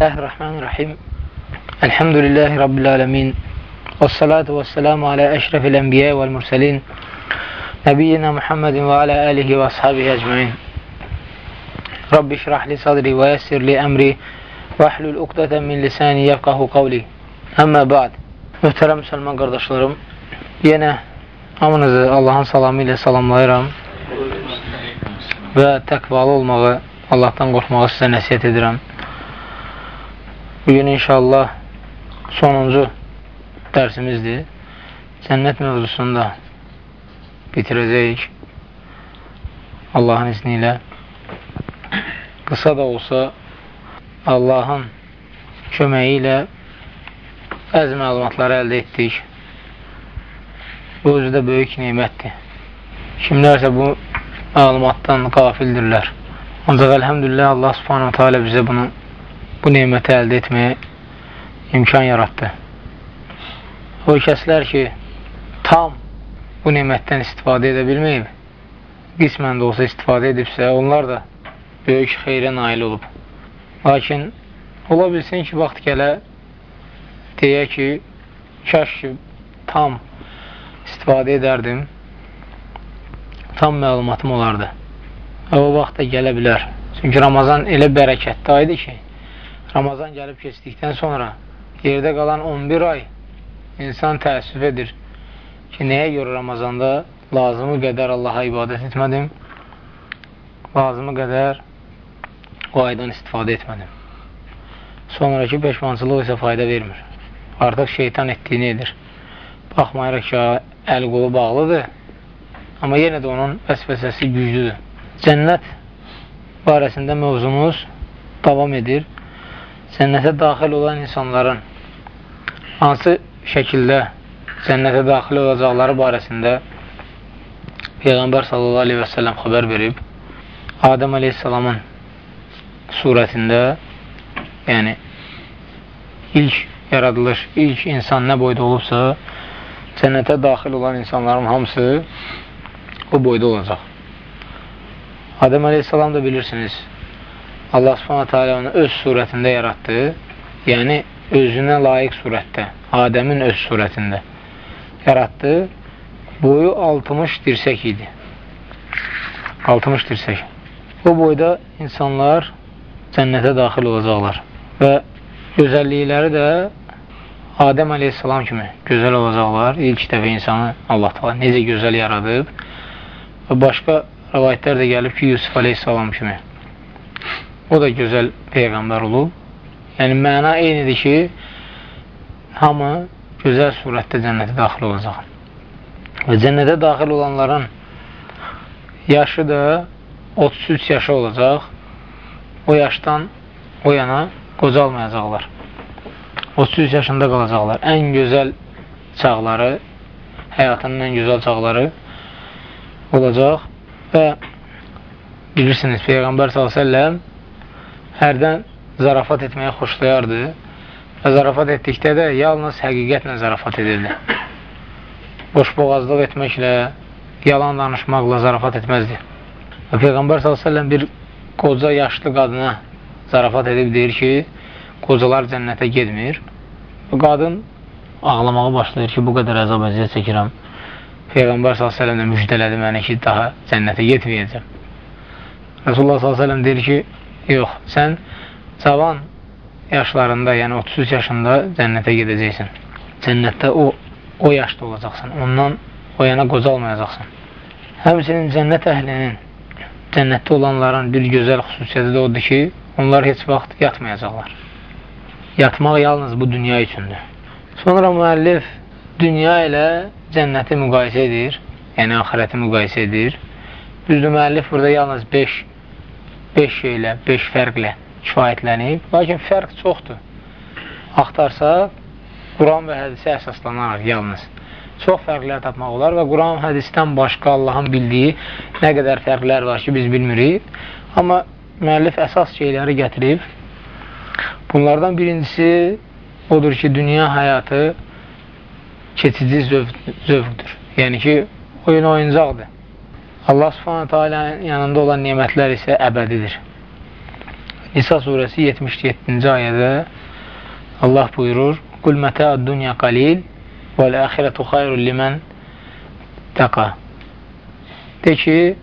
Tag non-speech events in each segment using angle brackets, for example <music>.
Bismillahirrahmanirrahim. Elhamdülillahi Rabbil alemin. Və salatu və selamu alə əşrəfil ənbiyə vəl mürsəlin. Nəbiyyina Muhammedin və alə əlihi və ashabihi əcməin. Rabbi şirahli sadri və yəssirli əmri və əhlül uqdətən min lisani yəfqahu qavli. Əmmə ba'd. Möhtərəm müsəlman qardaşlarım, yenə hamınızı Allahın salamı ilə salamlayıram və təqvalı olmağı, Allahdan qorxmağı sizə nəsiyyət edirəm. Bugün inşallah sonuncu dərsimizdir. Cənnət mövzusunu da bitirəcəyik. Allahın izni ilə. Qısa da olsa Allahın köməyi ilə bəzi məlumatları əldə etdik. Bu özü də böyük neymətdir. Kimlərsə bu məlumatdan qafildirlər. Ancaq əlhəmdülillah Allah subhanahu teala bizə bunu bu neyməti əldə etməyə imkan yaratdı. O kəslər ki, tam bu neymətdən istifadə edə bilməyib, qismən də olsa istifadə edibsə, onlar da böyük xeyrə nail olub. Lakin, ola bilsin ki, vaxt gələ deyə ki, kaş ki, tam istifadə edərdim, tam məlumatım olardı. Və o vaxt da gələ bilər. Çünki Ramazan elə bərəkətli aydı ki, Ramazan gəlib keçdikdən sonra yerdə qalan 11 ay insan təəssüf edir ki, nəyə görə Ramazanda lazımı qədər Allaha ibadət etmədim, lazımı qədər o aydan istifadə etmədim. Sonraki peşmançılıq isə fayda vermir. Artıq şeytan etdiyini edir. Baxmayaraq ki, əl qolu bağlıdır, amma yenə də onun vəsvəsəsi güclüdür. Cənnət barəsində mövzumuz davam edir cənnətə daxil olan insanların hansı şəkildə cənnətə daxil olacaqları barəsində Peyğəmbər sallallahu aleyhi və səlləm xəbər verib Adəm aleyhissalamın surətində yəni ilk yaradılış, ilk insan nə boyda olubsa cənnətə daxil olan insanların hamısı o boyda olacaq. Adəm aleyhissalam da bilirsiniz Allah subhanətə alə onu öz surətində yaratdı, yəni özünə layiq surətdə, Adəmin öz surətində yaratdı, boyu 60 dirsək idi. 60 dirsək. Bu boyda insanlar cənnətə daxil olacaqlar və gözəllikləri də Adəm aleyhissalam kimi gözəl olacaqlar. İlk dəfə insanı Allah da necə gözəl yaradıb və başqa rəvayətlər də gəlib ki, Yusuf aleyhissalam kimi O da gözəl Peyğəmbər olub. Yəni, məna eynidir ki, hamı gözəl surətdə cənnətə daxil olacaq. Və cənnətə daxil olanların yaşı da 33 yaşı olacaq. O yaşdan o yana qocalmayacaqlar. 33 yaşında qalacaqlar. Ən gözəl çağları, həyatının ən gözəl çağları olacaq və bilirsiniz, Peyğəmbər s.ə.v hərdən zarafat etməyə xoşlayardı və zarafat etdikdə də yalnız həqiqətlə zarafat edirdi. Boşboğazlıq etməklə, yalan danışmaqla zarafat etməzdi. Və Peyğəmbər s.ə.v bir qoca yaşlı qadına zarafat edib deyir ki, qocalar cənnətə gedmir. Və qadın ağlamağa başlayır ki, bu qədər əzab əziyyət çəkirəm. Peyğəmbər s.ə.v də müjdələdi məni ki, daha cənnətə getməyəcəm. Rasulullah s.ə.v deyir ki, Yox, sən cavan yaşlarında, yəni 33 yaşında cənnətə gedəcəksən. Cənnətdə o, o yaşda olacaqsan. Ondan o yana qocalmayacaqsan. Həmçinin cənnət əhlinin, cənnətdə olanların bir gözəl xüsusiyyəti də odur ki, onlar heç vaxt yatmayacaqlar. Yatmaq yalnız bu dünya üçündür. Sonra müəllif dünya ilə cənnəti müqayisə edir, yəni axirəti müqayisə edir. Düzdür, müəllif burada yalnız 5 5 şeylə, 5 fərqlə kifayətlənib. Lakin fərq çoxdur. Axtarsaq, Quran və hədisə əsaslanaraq yalnız çox fərqlər tapmaq olar və Quran hədisdən başqa Allahın bildiyi nə qədər fərqlər var ki, biz bilmirik. Amma müəllif əsas şeyləri gətirib. Bunlardan birincisi odur ki, dünya həyatı keçici zövq, zövqdür. Yəni ki, oyun oyuncaqdır. Allah subhanətə alənin yanında olan nemətlər isə əbədidir. Nisa surəsi 77-ci ayədə Allah buyurur Qul mətəəd dünya qalil vəl-əxirətu xayrun limən təqa De ki,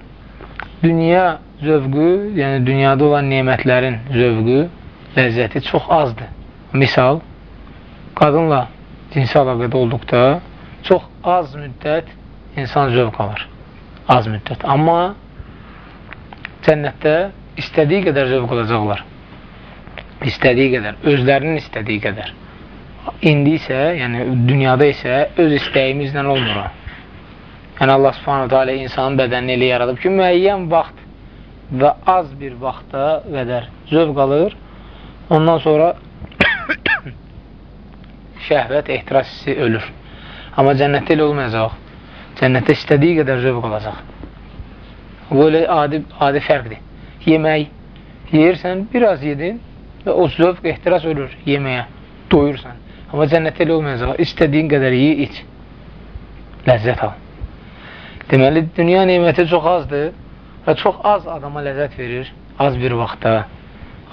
dünya zövqü, yəni dünyada olan nemətlərin zövqü, ləzzəti çox azdır. Misal, qadınla cinsi əlaqədə olduqda çox az müddət insan zövq alır. Az müddət. Amma cənnətdə istədiyi qədər zövq alacaqlar. İstədiyi qədər, özlərinin istədiyi qədər. İndi isə, yəni dünyada isə öz istəyimizlə olmur. Yəni Allah subhanahu teala insanın bədənini elə yaradıb ki, müəyyən vaxt və az bir vaxta qədər zövq alır. Ondan sonra <coughs> şəhvət, ehtiras hissi ölür. Amma cənnətdə elə olmayacaq. Cənnətdə istədiyi qədər zövq alacaq. Bu elə adi, adi fərqdir. Yemək, yeyirsən, biraz yedin və o zövq, ehtiras ölür yeməyə, doyursan. Amma cənnətdə elə olmayacaq. İstədiyin qədər yeyi, iç. Ləzzət al. Deməli, dünya neyməti çox azdır və çox az adama ləzzət verir, az bir vaxtda,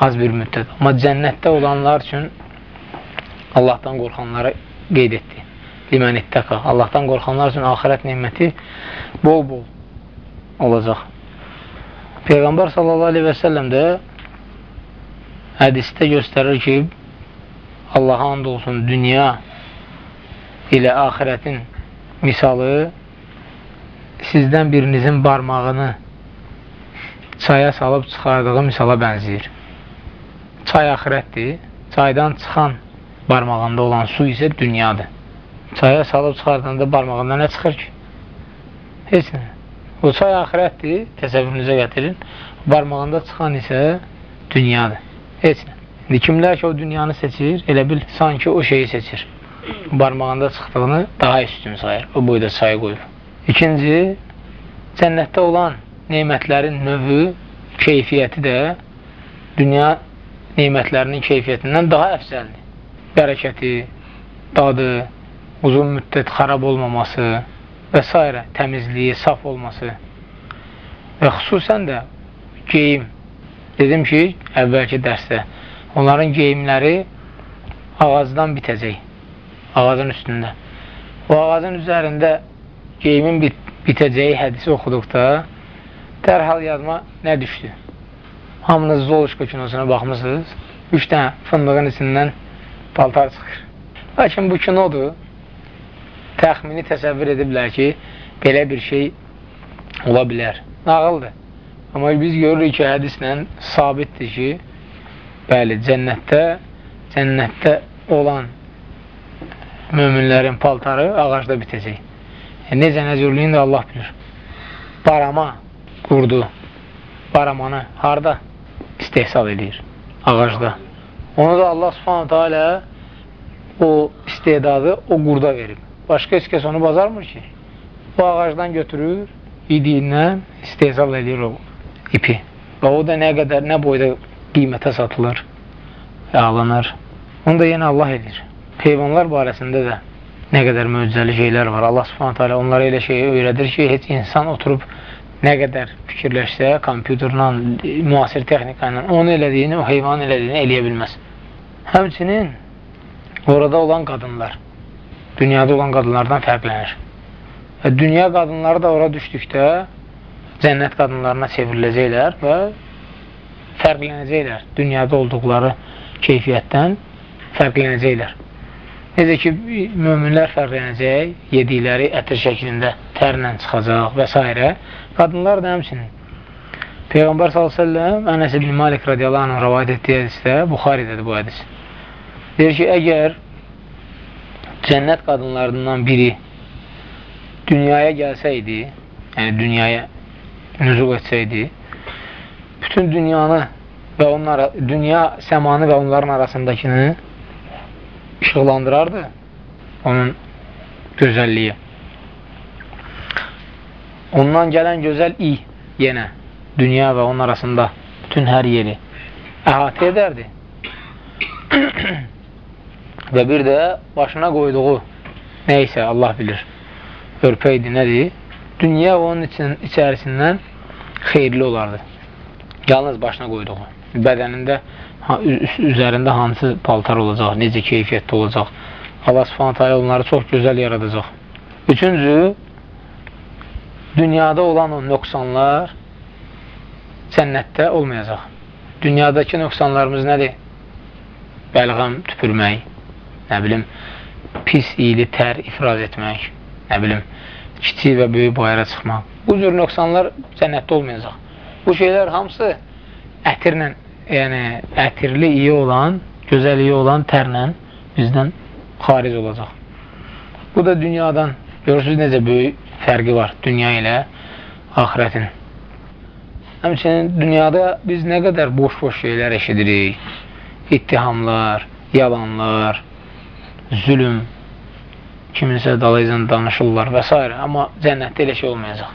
az bir müddət. Amma cənnətdə olanlar üçün Allahdan qorxanlara qeyd etdi. Limən ittəqa. Allahdan qorxanlar üçün axirət neyməti bol-bol olacaq. Peyğəmbər sallallahu aleyhi və səlləm də hədisdə göstərir ki, Allaha and olsun dünya ilə axirətin misalı sizdən birinizin barmağını çaya salıb çıxardığı misala bənziyir. Çay axirətdir. Çaydan çıxan barmağında olan su isə dünyadır. Çaya salıb çıxardığında barmağında nə çıxır ki? Heç nə. O çay axirətdir, təsəvvürünüzə gətirin. Barmağında çıxan isə dünyadır. Heç nə. İndi kimlər ki, o dünyanı seçir, elə bil, sanki o şeyi seçir. Barmağında çıxdığını daha üstün sayır. O boyda çayı qoyur. İkinci, cənnətdə olan neymətlərin növü, keyfiyyəti də dünya neymətlərinin keyfiyyətindən daha əfsəldir. Bərəkəti, dadı, uzun müddət xarab olmaması və s. təmizliyi, saf olması və xüsusən də geyim. Dedim ki, əvvəlki dərsdə onların geyimləri ağacdan bitəcək, ağacın üstündə. O ağacın üzərində geyimin bit bitəcəyi hədisi oxuduqda dərhal yadıma nə düşdü? Hamınız Zoluşka kinosuna baxmısınız. Üç dənə fındığın içindən paltar çıxır. Lakin bu kinodur. Təxmini təsəvvür ediblər ki, belə bir şey ola bilər. Nağıldır. Amma biz görürük ki, hədislə sabitdir ki, bəli, cənnətdə cənnətdə olan möminlərin paltarı ağacda bitəcək. E, necə nəcürlüyünü də Allah bilir. Barama qurdu. Baramanı harada istehsal edir? Ağacda. Onu da Allah subhanətə alə o istedadı o qurda verib. Başqa heç kəs onu bazarmır ki. O ağacdan götürür, idiyindən istehsal edir o ipi. Və o da nə qədər, nə boyda qiymətə satılır, alınır. Onu da yenə Allah edir. Heyvanlar barəsində də nə qədər möcüzəli şeylər var. Allah subhanət hələ onlara elə şey öyrədir ki, heç insan oturub nə qədər fikirləşsə, kompüterlə, müasir texnika ilə onu elədiyini, o heyvan elədiyini eləyə bilməz. Həmçinin orada olan qadınlar dünyada olan qadınlardan fərqlənir. Və dünya qadınları da ora düşdükdə cənnət qadınlarına çevriləcəklər və fərqlənəcəklər. Dünyada olduqları keyfiyyətdən fərqlənəcəklər. Necə ki, möminlər fərqlənəcək, yedikləri ətir şəklində tərlə çıxacaq və s. Qadınlar da həmçinin. Peyğəmbər s.ə.v Ənəs ibn Malik radiyallahu anh rəvayət etdiyi hədisdə, Buxaridədir bu hədis. Deyir ki, əgər cənnət qadınlarından biri dünyaya gəlsəydi, yəni dünyaya nüzul etsəydi, bütün dünyanı və onlar, dünya səmanı və onların arasındakını işıqlandırardı onun gözəlliyi. Ondan gələn gözəl i yenə dünya və onun arasında bütün hər yeri əhatə edərdi. <clears throat> və bir də başına qoyduğu neysə Allah bilir örpəydi nədir? Dünya onun için, içərisindən xeyirli olardı. Yalnız başına qoyduğu. bədənində üzərində hansı paltar olacaq, necə keyfiyyətli olacaq. Allah subhanətə alə onları çox gözəl yaradacaq. Üçüncü, dünyada olan o nöqsanlar cənnətdə olmayacaq. Dünyadakı nöqsanlarımız nədir? Bəlğam tüpürmək, nə bilim, pis, iyili, tər ifraz etmək, nə bilim, kiçik və böyük bayıra çıxmaq. Bu cür nöqsanlar cənnətdə olmayacaq. Bu şeylər hamısı ətirlə, yəni ətirli iyi olan, gözəl iyi olan tərlə bizdən xaric olacaq. Bu da dünyadan, görürsünüz necə böyük fərqi var dünya ilə axirətin. Həmçinin dünyada biz nə qədər boş-boş şeylər eşidirik. İttihamlar, yalanlar, zülüm, kiminsə dalayıcan danışırlar və s. Amma cənnətdə elə şey olmayacaq.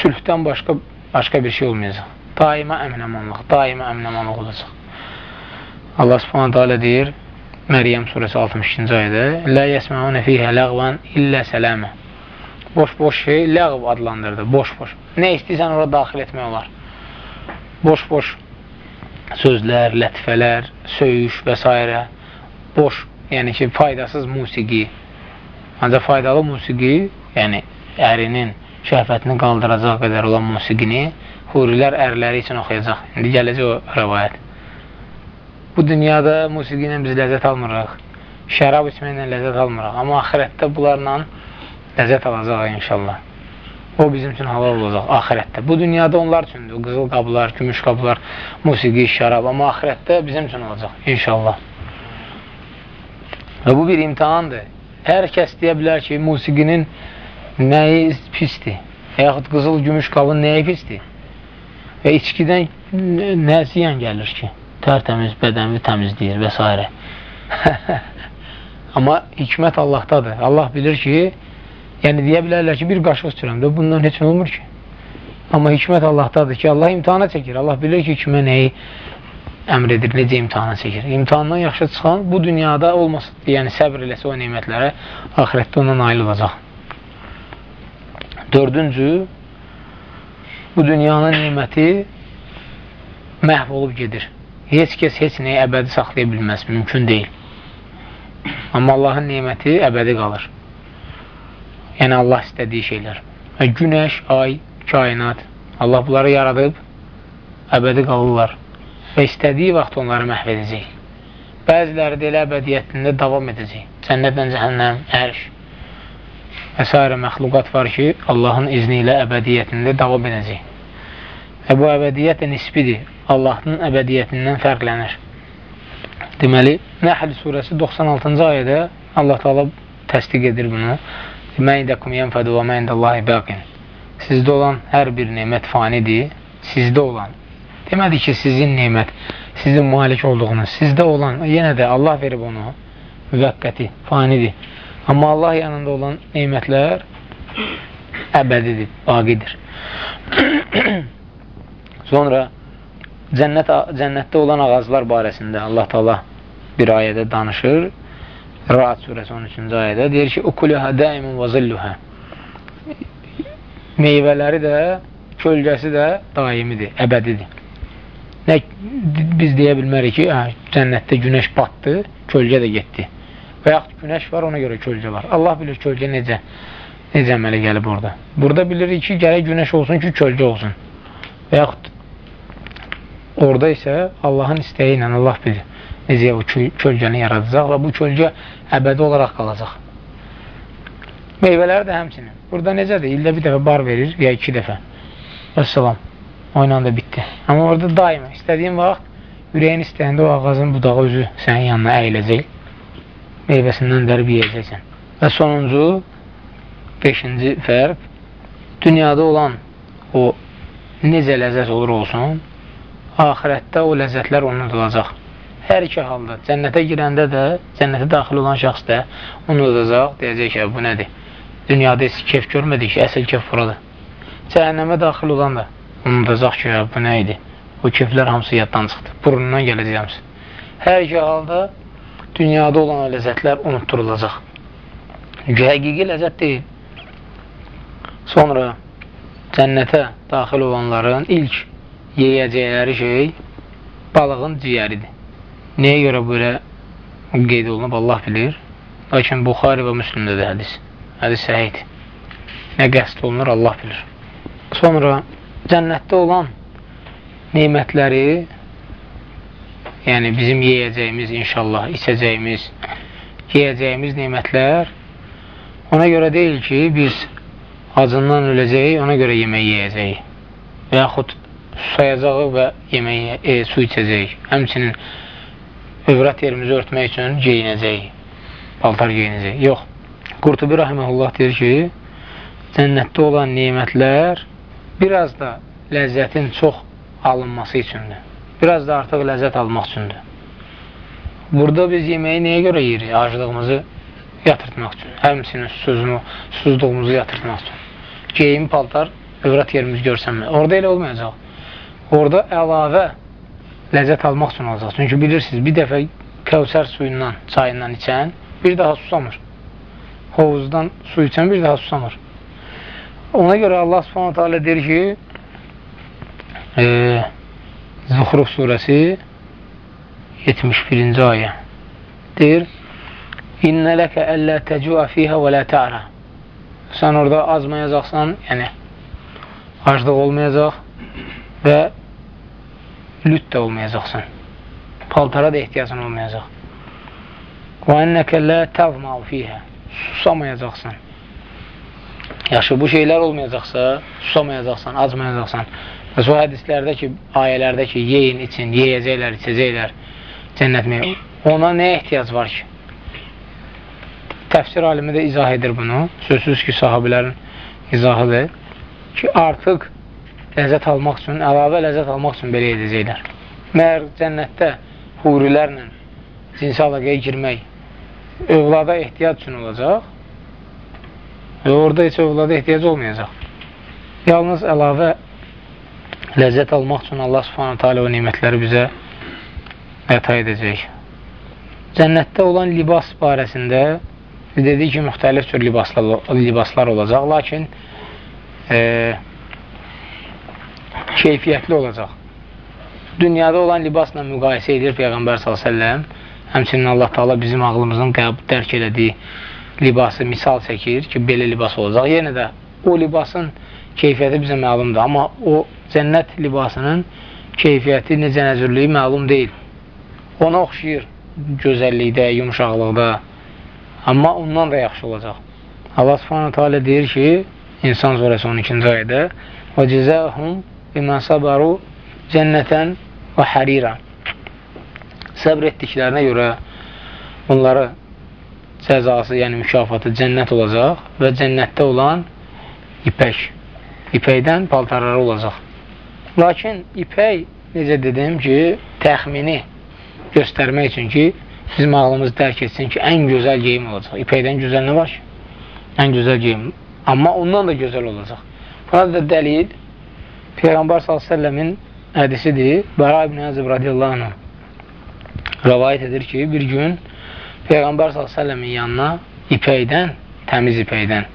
Sülhdən başqa, başqa bir şey olmayacaq. Daima əminəmanlıq, daima əminəmanlıq olacaq. Allah subhanətə alə deyir, Məryəm surəsi 62-ci ayədə Lə yəsməunə fiyhə ləğvan illə sələmə Boş-boş şey ləğv adlandırdı, boş-boş. Nə istəyirsən ora daxil etmək olar. Boş-boş sözlər, lətifələr, söyüş və s. Boş, yəni ki, faydasız musiqi. Ancaq faydalı musiqi, yəni ərinin şəhvətini qaldıracaq qədər olan musiqini hurilər ərləri üçün oxuyacaq. İndi gələcək o rəvayət. Bu dünyada musiqi ilə biz ləzzət almırıq. Şərab içməklə ləzzət almırıq. Amma axirətdə bunlarla ləzzət alacaq inşallah. O bizim üçün halal olacaq axirətdə. Bu dünyada onlar üçündür. Qızıl qablar, gümüş qablar, musiqi, şərab. Amma axirətdə bizim üçün olacaq inşallah. Və bu bir imtihandır. Hər kəs deyə bilər ki, musiqinin nəyi pisdir? Və yaxud qızıl, gümüş qabın nəyi pisdir? Və içkidən nə ziyan gəlir ki? tərtəmiz bədəni təmizləyir və s. <laughs> Amma hikmət Allahdadır. Allah bilir ki, yəni deyə bilərlər ki, bir qaşıq içirəm də, bundan heç nə olmur ki. Amma hikmət Allahdadır ki, Allah imtihana çəkir. Allah bilir ki, kimə nəyi əmr edir, necə imtihana çəkir. İmtihandan yaxşı çıxan bu dünyada olmasın, yəni səbr eləsə o neymətlərə, ahirətdə ona nail olacaq. Dördüncü, bu dünyanın neyməti məhv olub gedir. Heç kəs heç nəyi əbədi saxlaya bilməz, mümkün deyil. Amma Allahın neyməti əbədi qalır. Yəni Allah istədiyi şeylər. Günəş, ay, kainat, Allah bunları yaradıb, əbədi qalırlar və istədiyi vaxt onları məhv edəcək. Bəziləri də elə əbədiyyətində davam edəcək. Cənnətlə cəhənnəm, ərş və s. məxluqat var ki, Allahın izni ilə əbədiyyətində davam edəcək. Və bu əbədiyyət də nisbidir. Allahın əbədiyyətindən fərqlənir. Deməli, Nəhl surəsi 96-cı ayədə Allah Taala təsdiq edir bunu. Məydəkum yənfədu və məydəllahi bəqin. Sizdə olan hər bir nemət fanidir, sizdə olan. Demədi ki, sizin nemət, sizin malik olduğunuz, sizdə olan, yenə də Allah verib onu, müvəqqəti, fanidir. Amma Allah yanında olan nemətlər əbədidir, baqidir. <clears throat> Sonra cənnət, cənnətdə olan ağaclar barəsində Allah Taala bir ayədə danışır. Ra'd surəsi 13-cü ayədə deyir ki: "Ukuluha daimun və zilluha." Meyvələri də, kölgəsi də daimidir, əbədidir. Nə biz deyə bilmərik ki, hə, cənnətdə günəş batdı, kölgə də getdi. Və yaxud günəş var, ona görə kölgə var. Allah bilir kölgə necə necə əmələ gəlib orada. Burada bilirik ki, gərək günəş olsun ki, kölgə olsun. Və yaxud Orada isə Allahın istəyi ilə Allah bilir necə o kölgəni yaradacaq və bu kölgə əbədi olaraq qalacaq. Meyvələr də həmçinin. Burada necədir? İldə bir dəfə bar verir ya iki dəfə. Vəssalam. Oynan da bitdi. Amma orada daima istədiyin vaxt ürəyin istəyəndə o ağacın budağı özü sənin yanına əyiləcək. Meyvəsindən dərib yeyəcəksən. Və sonuncu, beşinci fərq, dünyada olan o necə ləzzət olur olsun, axirətdə o ləzzətlər unudulacaq. Hər iki halda, cənnətə girəndə də, cənnətə daxil olan şəxs də unudacaq, deyəcək ki, bu nədir? Dünyada heç kef görmədik ki, əsl kef buradır. Cəhənnəmə daxil olan da unudacaq ki, bu nə idi? O keflər hamısı yaddan çıxdı, burnundan gələcək hamısı. Hər iki halda dünyada olan ləzzətlər unutturulacaq. Həqiqi ləzzət deyil. Sonra cənnətə daxil olanların ilk yeyəcəkləri şey balığın ciyəridir. Nəyə görə belə qeyd olunub, Allah bilir. Lakin Buxari və Müslümdə də hədis. Hədis səhiydir. Nə qəst olunur, Allah bilir. Sonra cənnətdə olan neymətləri yəni bizim yeyəcəyimiz inşallah, içəcəyimiz, yeyəcəyimiz neymətlər ona görə deyil ki, biz acından öləcəyik, ona görə yemək yeyəcəyik və yaxud susayacaq və yemək, e, su içəcəyik. Həmçinin övrət yerimizi örtmək üçün geyinəcəyik, paltar geyinəcəyik. Yox. Qurtubi Rahiməhullah deyir ki, cənnətdə olan neymətlər biraz da ləzzətin çox alınması üçündür. Biraz da artıq ləzzət almaq üçündür. Burada biz yeməyi nəyə görə yeyirik? Acılığımızı yatırtmaq üçün. Həmçinin sözünü, susuzluğumuzu yatırtmaq üçün. Geyim, paltar, övrət yerimiz görsənmə. Orada elə olmayacaq. Orada əlavə ləzzət almaq üçün olacaq. Çünki bilirsiniz, bir dəfə kəvsər suyundan, çayından içən bir daha susamır. Hovuzdan su içən bir daha susamır. Ona görə Allah subhanətə alə deyir ki, e, Zuhruf surəsi 71-ci ayə deyir İnnə ləkə əllə təcua fiyhə və lə tə'rə Sən orada azmayacaqsan, yəni aclıq olmayacaq və lüt də olmayacaqsan. Paltara da ehtiyacın olmayacaq. Və ennəkə lə təvmau fiyhə Susamayacaqsan. Yaxşı, bu şeylər olmayacaqsa, susamayacaqsan, acmayacaqsan. Və so hədislərdə ki, ayələrdə ki, yeyin, için, yeyəcəklər, içəcəklər, cənnət meyvə. Ona nəyə ehtiyac var ki? Təfsir alimi də izah edir bunu. Sözsüz ki, sahabilərin izahıdır ki, artıq ləzzət almaq üçün, əlavə ləzzət almaq üçün belə edəcəklər. Məyər cənnətdə hurilərlə cinsi əlaqəyə girmək övlada ehtiyac üçün olacaq və orada heç övlada ehtiyac olmayacaq. Yalnız əlavə ləzzət almaq üçün Allah subhanətə alə o nimətləri bizə əta edəcək. Cənnətdə olan libas barəsində dedik ki, müxtəlif tür libaslar, libaslar olacaq, lakin e, keyfiyyətli olacaq. Dünyada olan libasla müqayisə edir Peyğəmbər s.ə.v. Həmçinin Allah Taala bizim ağlımızın dərk elədiyi libası misal çəkir ki, belə libas olacaq. Yenə də o libasın keyfiyyəti bizə məlumdur, amma o cənnət libasının keyfiyyəti, necə nəzirliyi məlum deyil. Ona oxşayır gözəllikdə, yumuşaqlıqda, amma ondan da yaxşı olacaq. Allah subhanətə alə deyir ki, İnsan surəsi 12-ci ayədə və cəzəhum bimən sabaru cənnətən və hərira səbr etdiklərinə görə onları cəzası, yəni mükafatı cənnət olacaq və cənnətdə olan ipək, ipəkdən paltarları olacaq. Lakin ipək, necə dedim ki, təxmini göstərmək üçün ki, bizim ağlımız dərk etsin ki, ən gözəl geyim olacaq. İpəkdən gözəl nə var ki? Ən gözəl geyim. Amma ondan da gözəl olacaq. Buna da dəlil Peyğəmbər s.ə.v-in hədisidir. Bəra ibn Əzib radiyallahu anh rəvayət edir ki, bir gün Peyğəmbər s.ə.v-in yanına ipəkdən, təmiz ipəkdən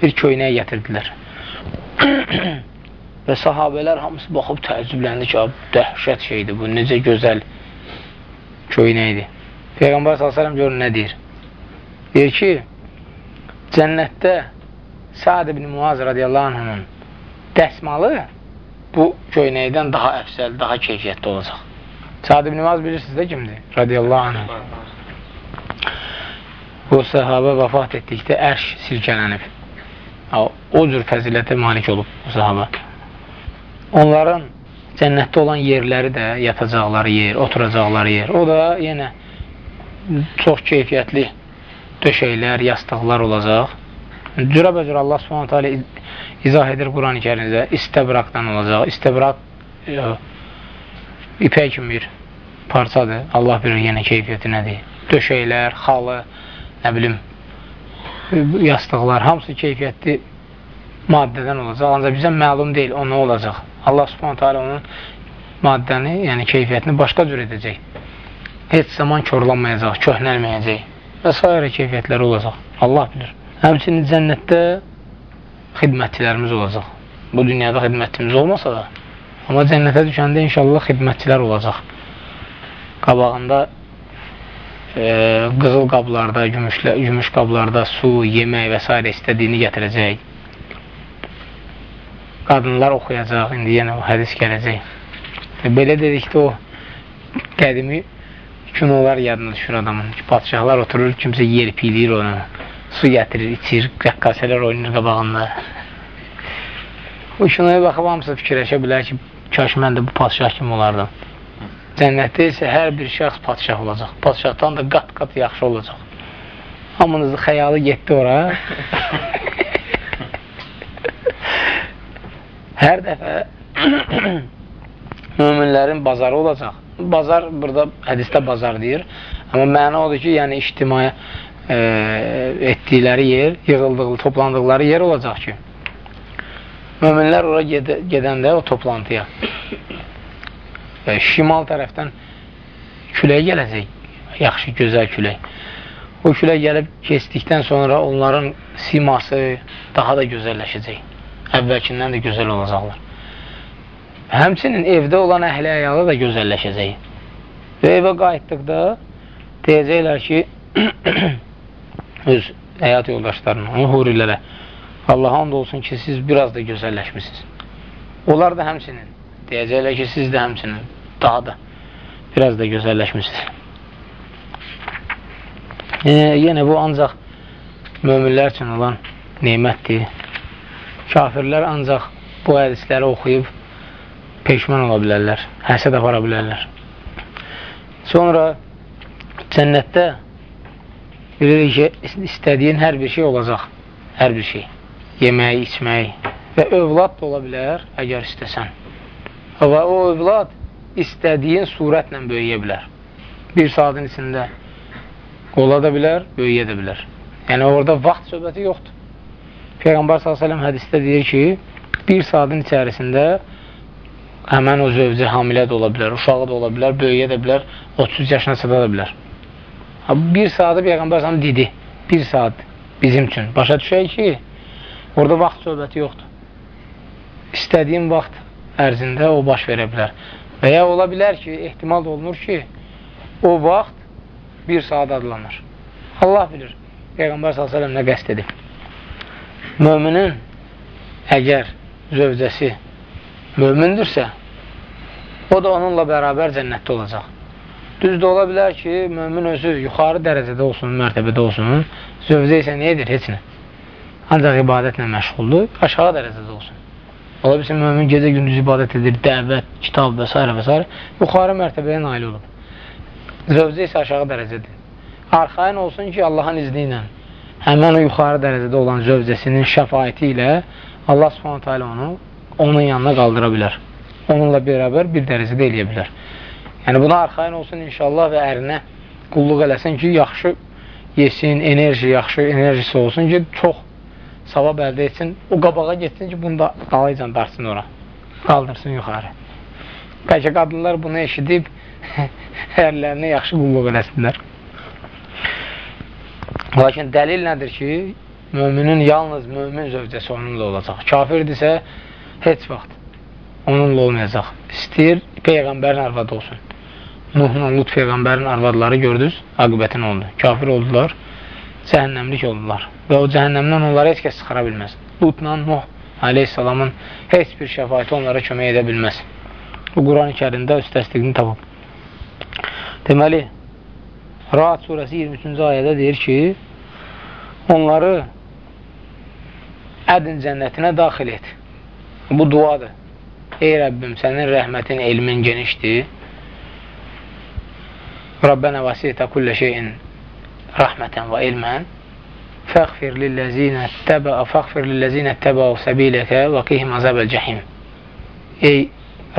bir köynək gətirdilər. <clears throat> Və sahabələr hamısı baxıb təəccübləndi ki, dəhşət şeydir bu, necə gözəl köynəkdir. Peyğəmbər s.ə.v görün nə deyir? Deyir ki, cənnətdə Sa'd ibn Muaz radiyallahu anhının dəsmalı bu köynəkdən daha əfsəl, daha keyfiyyətli olacaq. Sa'd ibn Muaz bilirsiniz də kimdir? Radiyallahu anh. Bu səhabə vəfat etdikdə ərş silkələnib. O cür fəzilətə malik olub bu səhabə onların cənnətdə olan yerləri də yatacaqları yer, oturacaqları yer. O da yenə çox keyfiyyətli döşəklər, yastıqlar olacaq. Cürəbəcür Allah subhanət hələ izah edir Quran-ı kərimdə. İstəbraqdan olacaq. İstəbraq e, ipək kimi bir parçadır. Allah bilir yenə keyfiyyəti nədir. Döşəklər, xalı, nə bilim, yastıqlar, hamısı keyfiyyətli maddədən olacaq. Ancaq bizə məlum deyil, o nə olacaq. Allah subhanətə alə onun maddəni, yəni keyfiyyətini başqa cür edəcək. Heç zaman körlanmayacaq, köhnəlməyəcək və s. keyfiyyətləri olacaq. Allah bilir. Həmçinin cənnətdə xidmətçilərimiz olacaq. Bu dünyada xidmətçimiz olmasa da, Amma cənnətə düşəndə inşallah xidmətçilər olacaq. Qabağında e, qızıl qablarda, gümüşlə, gümüş qablarda su, yemək və s. istədiyini gətirəcək. Qadınlar oxuyacaq, indi yenə o hədis gələcək. E, belə dedikdə o qədimi kinolar yadına düşür adamın. Padişahlar oturur, kimsə yer piyiliyir onu. Su gətirir, içir, rəqqasələr oynayır qabağında. O kinoya baxıb hamısı fikirləşə bilər ki, kaş mən də bu padişah kimi olardım. Cənnətdə isə hər bir şəxs padişah olacaq. Padişahdan da qat-qat yaxşı olacaq. Hamınızın xəyalı getdi ora. <laughs> hər dəfə <coughs> möminlərin bazarı olacaq. Bazar, burada hədisdə bazar deyir. Amma məna odur ki, yəni ictimai e, etdikləri yer, yığıldığı, toplandıqları yer olacaq ki, möminlər ora ged gedəndə o toplantıya şimal tərəfdən külək gələcək, yaxşı, gözəl külək. O külək gəlib keçdikdən sonra onların siması daha da gözəlləşəcək. Əvvəlkindən də gözəl olacaqlar. Həmçinin evdə olan əhli əyalı da gözəlləşəcək. Və evə qayıtdıqda deyəcəklər ki, <clears throat> öz həyat yoldaşlarına, onu hurilərə, Allah and olsun ki, siz biraz da gözəlləşmişsiniz. Onlar da həmçinin deyəcəklər ki, siz də həmçinin daha da biraz da gözəlləşmişsiniz. E, yenə bu ancaq möminlər üçün olan neymətdir. Kafirlər ancaq bu hədisləri oxuyub peşman ola bilərlər, həsəd apara bilərlər. Sonra cənnətdə bilirik ki, istədiyin hər bir şey olacaq. Hər bir şey. Yemək, içmək və övlad da ola bilər, əgər istəsən. Və o övlad istədiyin surətlə böyüyə bilər. Bir saatın içində ola da bilər, böyüyə də bilər. Yəni, orada vaxt söhbəti yoxdur. Peyğəmbər s.ə.v hədisdə deyir ki, bir saatın içərisində həmən o zövcə hamilə də ola bilər, uşağı da ola bilər, böyüyə də bilər, 30 yaşına çata da bilər. Bir saatı Peyğəmbər səhəm dedi, bir saat bizim üçün. Başa düşək ki, orada vaxt söhbəti yoxdur. İstədiyin vaxt ərzində o baş verə bilər. Və ya ola bilər ki, ehtimal olunur ki, o vaxt bir saat adlanır. Allah bilir, Peyğəmbər s.ə.v nə qəst edib. Möminin əgər zövcəsi mömindirsə, o da onunla bərabər cənnətdə olacaq. Düzdür, ola bilər ki, mömin özü yuxarı dərəcədə olsun, mərtəbədə olsun, zövcə isə nə edir? Heç nə. Ancaq ibadətlə məşğuldur, aşağı dərəcədə olsun. Ola bilsin, mömin gecə gündüz ibadət edir, dəvət, kitab və s. və s. Yuxarı mərtəbəyə nail olub. Zövcə isə aşağı dərəcədir. Arxain olsun ki, Allahın izni ilə həmən o yuxarı dərəcədə olan zövcəsinin şəfayəti ilə Allah subhanətə alə onu onun yanına qaldıra bilər. Onunla bərabər bir dərəcədə eləyə bilər. Yəni, buna arxain olsun inşallah və ərinə qulluq eləsin ki, yaxşı yesin, enerji, yaxşı enerjisi olsun ki, çox savab əldə etsin. O qabağa getsin ki, bunu da qalaycan darsın ora. Qaldırsın yuxarı. Bəlkə qadınlar bunu eşidib <laughs> ərlərinə yaxşı qulluq eləsinlər. Lakin dəlil nədir ki, müminin yalnız mümin zövcəsi onunla olacaq. Kafirdirsə, heç vaxt onunla olmayacaq. İstəyir, Peyğəmbərin arvadı olsun. Nuhla Lut Peyğəmbərin arvadları gördünüz, aqibətin oldu. Kafir oldular, cəhənnəmlik oldular. Və o cəhənnəmdən onları heç kəs çıxara bilməz. Lutla Nuh aleyhissalamın heç bir şəfayəti onlara kömək edə bilməz. Bu Quran-ı kərimdə öz təsdiqini tapıb. Deməli, Rahat surəsi 23-cü ayədə deyir ki, onları ədin cənnətinə daxil et. Bu duadır. Ey Rəbbim, sənin rəhmətin, elmin genişdir. Rabbənə vasitə kullə şeyin rəhmətən və ilmən fəğfir lilləzinə təbəu səbiləkə və qihim azəbəl cəhim. Ey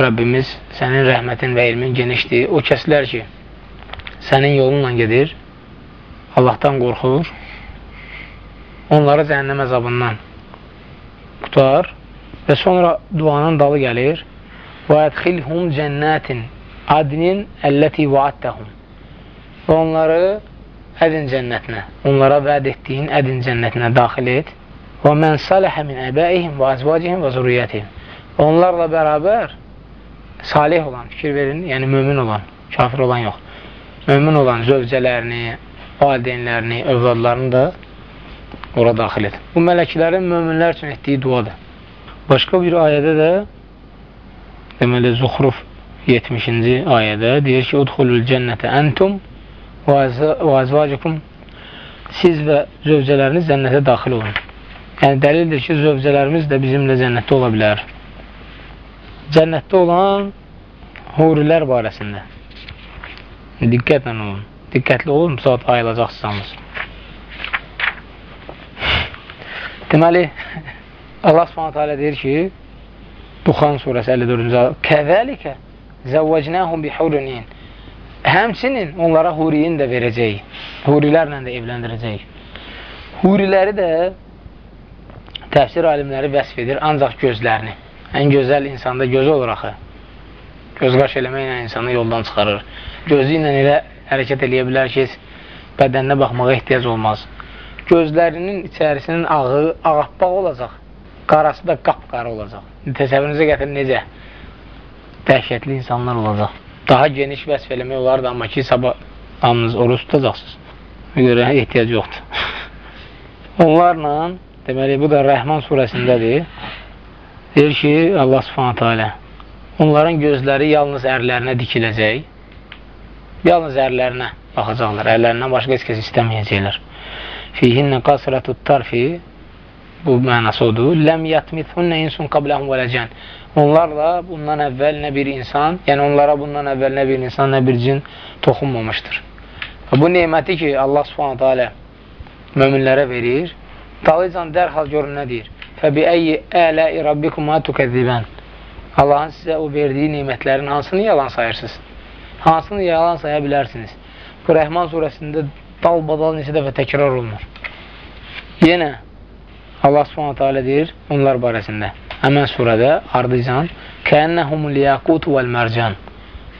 Rəbbimiz, sənin rəhmətin və ilmin genişdir. O kəslər ki, sənin yolunla gedir, Allahdan qorxur, onları cəhənnəm əzabından qutar Və sonra duanın dalı gəlir. Və ədxilhum cənnətin adnin əlləti vaadtəhum. Və onları ədin cənnətinə, onlara vəd etdiyin ədin cənnətinə daxil et. Və mən saləhə min əbəihim və əzvacihim və zuriyyətihim. Onlarla bərabər salih olan, fikir verin, yəni mömin olan, kafir olan yox. Mömin olan zövcələrini, valideynlərini, övladlarını da ora daxil et. Bu mələklərin möminlər üçün etdiyi duadır. Başqa bir ayədə də deməli Zuxruf 70-ci ayədə deyir ki, Udxulul cənnətə əntum və azvacikum siz və zövcələriniz cənnətə daxil olun. Yəni, dəlildir ki, zövcələrimiz də bizimlə cənnətdə ola bilər. Cənnətdə olan hurilər barəsində. Diqqətlə olun. Diqqətli olun, bu saat ayılacaqsınız. Deməli, <laughs> Allah subhanətə alə deyir ki, Duxan surəsi 54-cü Kəzəlikə zəvvəcnəhum bihurinin Həmçinin onlara huriyin də verəcək. Hurilərlə də evləndirəcək. Huriləri də təfsir alimləri vəsf edir, ancaq gözlərini. Ən gözəl insanda gözü olur axı. Göz qaş eləməklə insanı yoldan çıxarır. Gözü ilə elə hərəkət eləyə bilər ki, bədəninə baxmağa ehtiyac olmaz. Gözlərinin içərisinin ağı ağappaq olacaq, qarası da qapqara olacaq. Təsəvvürünüzə gətirin necə dəhşətli insanlar olacaq daha geniş vəsf eləmək olardı, amma ki, sabah hamınız oruç tutacaqsınız. Ona görə ehtiyac yoxdur. <laughs> Onlarla, deməli, bu da Rəhman surəsindədir. Deyir ki, Allah subhanətə alə, onların gözləri yalnız ərlərinə dikiləcək, yalnız ərlərinə baxacaqlar, ərlərindən başqa heç kəs istəməyəcəklər. Fihinnə qasrətut tarfi, bu mənası odur, ləm yətmithunə insun qabləhum vələcən. Onlarla bundan əvvəl nə bir insan, yəni onlara bundan əvvəl nə bir insan, nə bir cin toxunmamışdır. Bu neyməti ki, Allah subhanətə alə möminlərə verir, dalıcan dərhal görün nə deyir? Fəbi əyyi ələ-i rabbikuma tukəzibən. Allahın sizə o verdiyi neymətlərin hansını yalan sayırsınız? Hansını yalan saya bilərsiniz? Bu Rəhman surəsində dal-badal neçə dəfə təkrar olunur. Yenə Allah subhanətə alə deyir onlar barəsində həmən surədə ardıcan Kənnəhumul yaqut vəl mərcan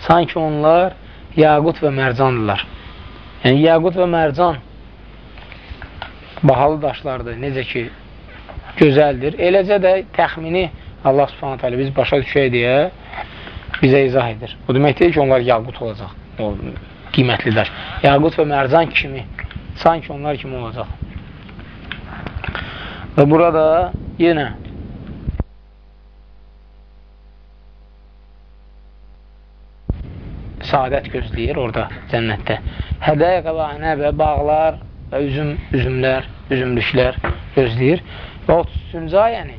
Sanki onlar yaqut və mərcandırlar. Yəni, yaqut və mərcan bahalı daşlardır. Necə ki, gözəldir. Eləcə də təxmini Allah subhanət hələ biz başa düşək deyə bizə izah edir. O demək deyil ki, onlar yaqut olacaq. O qiymətli daş. Yaqut və mərcan kimi sanki onlar kimi olacaq. Və burada yenə saadət gözləyir orada cənnətdə. Hədəyə və anəbə, bağlar və üzüm, üzümlər, üzümlüklər gözləyir. Və 33-cü ayəni,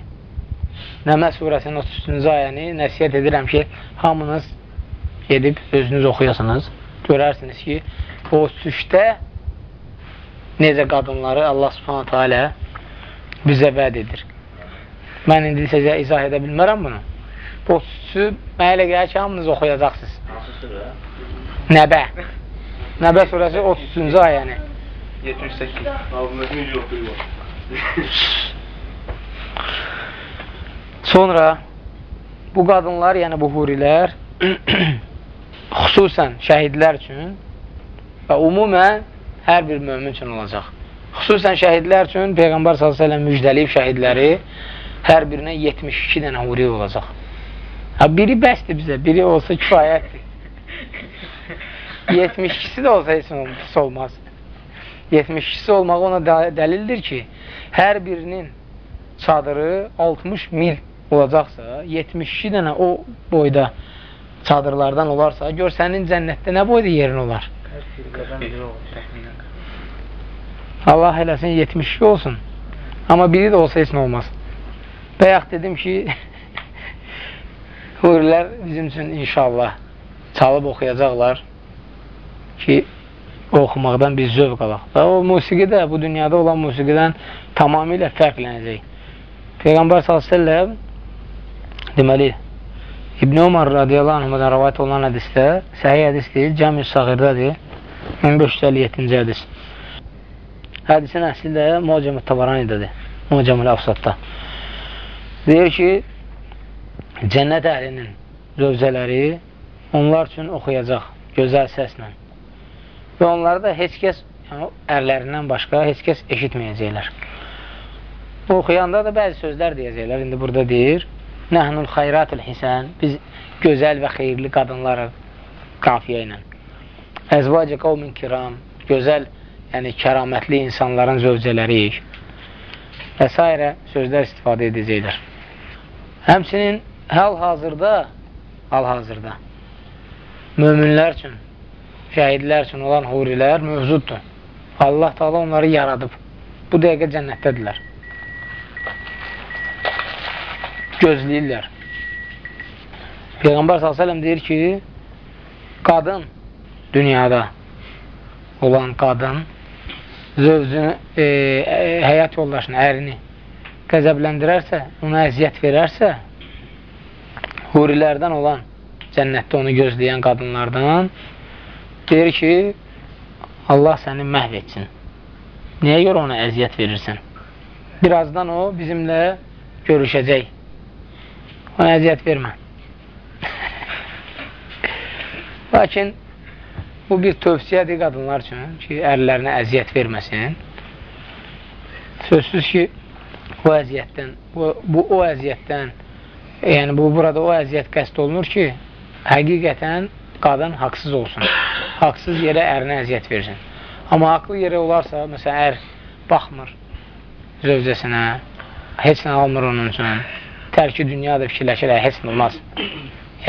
Nəmə surəsinin 33-cü ayəni nəsiyyət edirəm ki, hamınız gedib özünüz oxuyasınız. Görərsiniz ki, o 33-də necə qadınları Allah subhanətə alə bizə vəd edir. Mən indi sizə izah edə bilmərəm bunu. Bu 33-ü mənə elə gəlir ki, hamınız oxuyacaqsınız. Nəbə. Nəbə surəsi 33-cü ayəni. 78. Sonra bu qadınlar, yəni bu hurilər <clears throat> xüsusən şəhidlər üçün və umumən hər bir mömin üçün olacaq. Xüsusən şəhidlər üçün Peyğəmbər s.ə.v müjdəliyib şəhidləri hər birinə 72 dənə huri olacaq. Ha, biri bəsdir bizə, biri olsa kifayətdir. <laughs> 72-si də olsa heç olmaz. 72-si olmağı ona dəlildir ki, hər birinin çadırı 60 mil olacaqsa, 72 dənə o boyda çadırlardan olarsa, gör sənin cənnətdə nə boyda yerin olar? Allah eləsin 72 olsun. Amma biri də olsa heç nə olmaz. Bəyək dedim ki, <laughs> hurilər bizim üçün inşallah çalıb oxuyacaqlar ki, oxumaqdan biz zövq alaq. Və o musiqi də bu dünyada olan musiqidən tamamilə fərqlənəcək. Peyğəmbər s.ə.v deməli, İbn Umar radiyallahu anhümədən rəvayət olunan hədisdə, səhiyyə hədis deyil, cəmi sağirdədir, 1557-ci hədis. Hədisin əsli də Mucəmü Tabaranidədir, Mucəmül Əfsadda. Deyir ki, cənnət əhlinin zövcələri onlar üçün oxuyacaq gözəl səslə və onları da heç kəs yəni, ərlərindən başqa heç kəs eşitməyəcəklər. Oxuyanda da bəzi sözlər deyəcəklər. İndi burada deyir, Nəhnul xayratul hisən, biz gözəl və xeyirli qadınlarıq qafiyə ilə. Əzvacı qavmin kiram, gözəl, yəni kəramətli insanların zövcələriyik və s. sözlər istifadə edəcəklər. Həmsinin hal-hazırda hal-hazırda möminlər üçün, şəhidlər üçün olan hurilər mövcuddur. Allah Taala onları yaradıb. Bu dəqiqə cənnətdədirlər. Gözləyirlər. Peyğəmbər s.ə.v deyir ki, qadın dünyada olan qadın zövcünü, e, e, həyat yoldaşını, ərini qəzəbləndirərsə, ona əziyyət verərsə, hurilərdən olan cənnətdə onu gözləyən qadınlardan deyir ki, Allah səni məhv etsin. Niyə görə ona əziyyət verirsən? Birazdan o bizimlə görüşəcək. Ona əziyyət vermə. <laughs> Lakin bu bir tövsiyədir qadınlar üçün ki, ərlərinə əziyyət verməsin. Sözsüz ki, o əziyyətdən, bu, bu o əziyyətdən, yəni bu burada o əziyyət qəst olunur ki, həqiqətən qadın haqsız olsun. Haqsız yerə ərinə əziyyət versin. Amma haqlı yerə olarsa, məsələn, ər baxmır zövcəsinə, heç nə almır onun üçün, tərki dünyada fikirləşir, heç nə olmaz.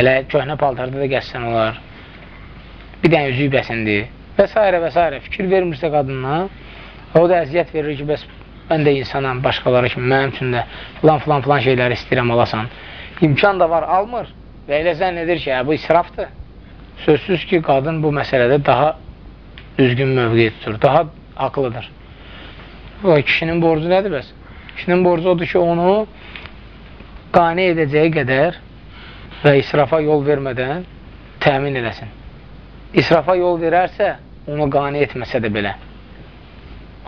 Elə köhnə paltarda da gəzsən olar, bir dənə üzüyü bəsindir və s. və s. Fikir vermirsə qadınına, o da əziyyət verir ki, bəs mən də insanam, başqaları kimi, mənim üçün də filan filan filan şeyləri istəyirəm alasan. İmkan da var, almır. Və elə zənn edir ki, hə, bu israfdır. Sözsüz ki, qadın bu məsələdə daha düzgün mövqeyi tutur, daha haqlıdır. O, kişinin borcu nədir bəs? Kişinin borcu odur ki, onu qane edəcəyi qədər və israfa yol vermədən təmin eləsin. İsrafa yol verərsə, onu qane etməsə də belə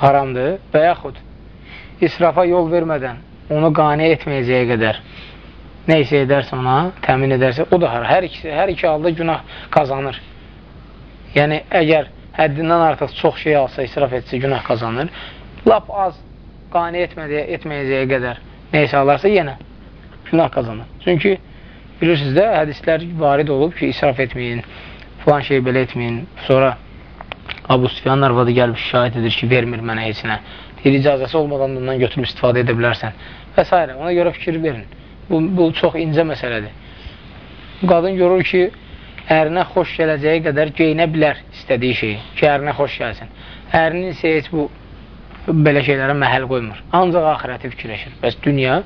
haramdır və yaxud israfa yol vermədən onu qane etməyəcəyi qədər nə isə edərsə ona, təmin edərsə, o da har. Hər ikisi, hər iki halda günah qazanır. Yəni, əgər həddindən artıq çox şey alsa, israf etsə, günah qazanır. Lap az qani etmədiyə, etməyəcəyə qədər nə isə alarsa, yenə günah qazanır. Çünki bilirsiniz də, hədislər varid olub ki, israf etməyin, filan şey belə etməyin. Sonra Abu Sufyan arvadı gəlib şahid edir ki, vermir mənə heç nə. Deyir, icazəsi olmadan bundan götürüb istifadə edə bilərsən və s. Ona görə fikir verin. Bu, bu çox incə məsələdir. Qadın görür ki, ərinə xoş gələcəyi qədər geyinə bilər istədiyi şeyi, ki, ərinə xoş gəlsin. Ərinin isə heç bu belə şeylərə məhəl qoymur. Ancaq axirəti fikirləşir. Bəs dünya,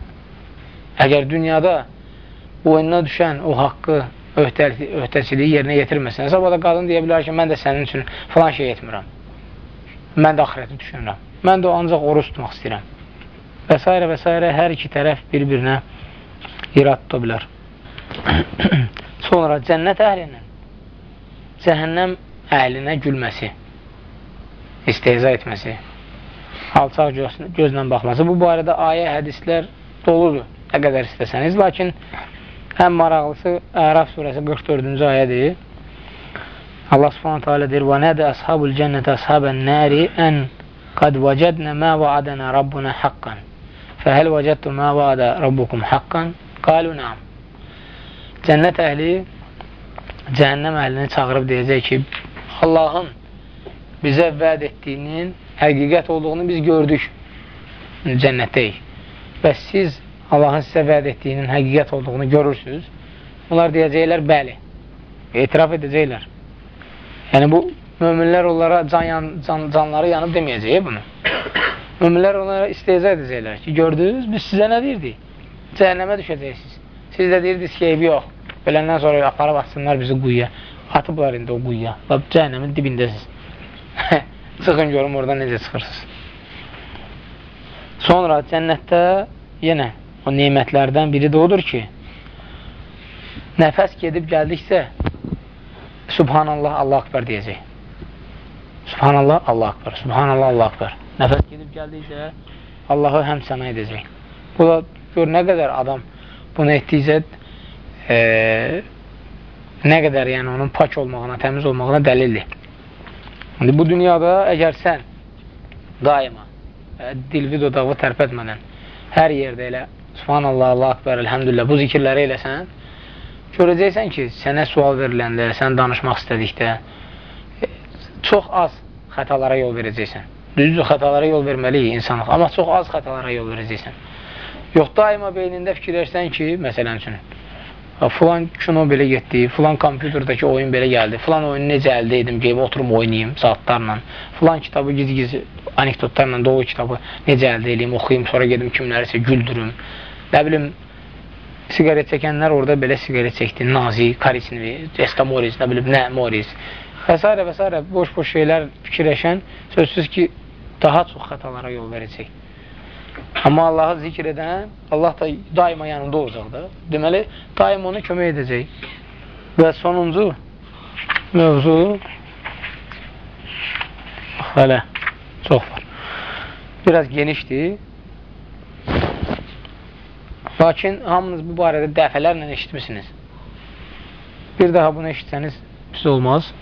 əgər dünyada oyununa düşən o haqqı, öhdəçiliyi yerinə yetirməsən, sabah qadın deyə bilər ki, mən də sənin üçün falan şey etmirəm. Mən də axirəti düşünürəm. Mən də ancaq oruç tutmaq istəyirəm. Və s. və s. hər iki tərəf bir-birinə irad tuta bilər. <coughs> Sonra cənnət əhlinin cəhənnəm əhlinə gülməsi, istehza etməsi, alçaq göz, gözlə baxması. Bu barədə ayə, hədislər doludur, nə qədər istəsəniz. Lakin Ən maraqlısı Əraf surəsi 44-cü ayədir. Allah subhanahu teala deyir: "Və nədə əshabul cənnəti əshaban nari an qad vəcədnə ma va'adana rabbuna haqqan. Fəhəl vəcədtum ma va'ada rabbukum haqqan? Qalu na'am." Cənnət əhli cəhənnəm əhlini çağırıb deyəcək ki: "Allahın bizə vəd etdiyinin həqiqət olduğunu biz gördük. Cənnətdəyik. Bəs siz Allahın sizə vəd etdiyinin həqiqət olduğunu görürsünüz. Onlar deyəcəklər, bəli. Etiraf edəcəklər. Yəni, bu möminlər onlara can, yan, can, canları yanıb deməyəcək bunu. <coughs> Möminlər onlara isteyəcə edəcəklər ki, gördünüz, biz sizə nə deyirdik? cəhənnəmə düşəcəksiniz. Siz də deyirdiniz ki, eybi yox. Beləndən sonra aparıb atsınlar bizi quyuya. Atıblar indi o quyuya. Lab cəhənnəmin dibindəsiniz. <laughs> Çıxın görüm oradan necə çıxırsınız. Sonra cənnətdə yenə o neymətlərdən biri də odur ki, nəfəs gedib gəldiksə, Subhanallah, Allah akbar deyəcək. Subhanallah, Allah akbar. Subhanallah, Allah akbar. Nəfəs gedib gəldiksə, Allahı həm sənə edəcək. Bu da Gör, nə qədər adam bunu etdikcə e, nə qədər yəni onun pak olmağına, təmiz olmağına dəlildir. İndi bu dünyada əgər sən daima e, dilvi dodağı tərpətmədən hər yerdə elə subhanallah, Allah akbar, elhamdülillah, bu zikirləri eləsən, görəcəksən ki, sənə sual veriləndə, sən danışmaq istədikdə çox az xətalara yol verəcəksən. Düzdür, xətalara yol verməliyik insanlıq, amma çox az xətalara yol verəcəksən. Yox, daima beynində fikirlərsən ki, məsələn üçün, filan kino belə getdi, filan kompüterdəki oyun belə gəldi, filan oyunu necə əldə edim, qeyb oturum oynayayım saatlarla, filan kitabı giz-giz anekdotlarla dolu kitabı necə əldə edeyim, oxuyayım, sonra gedim kimlərisə güldürüm. Nə bilim, sigaret çəkənlər orada belə sigaret çəkdi, Nazi, Karisni, Estamoriz, nə bilim, nə, Moriz və s. və s. boş-boş şeylər fikirləşən sözsüz ki, daha çox xətalara yol verəcək. Amma Allahı zikr edən, Allah da daima yanında olacaq da. Deməli, daim ona kömək edəcək. Və sonuncu mövzu hələ çox var. Biraz genişdir. Lakin hamınız bu barədə dəfələrlə eşitmişsiniz. Bir daha bunu eşitsəniz pis olmaz.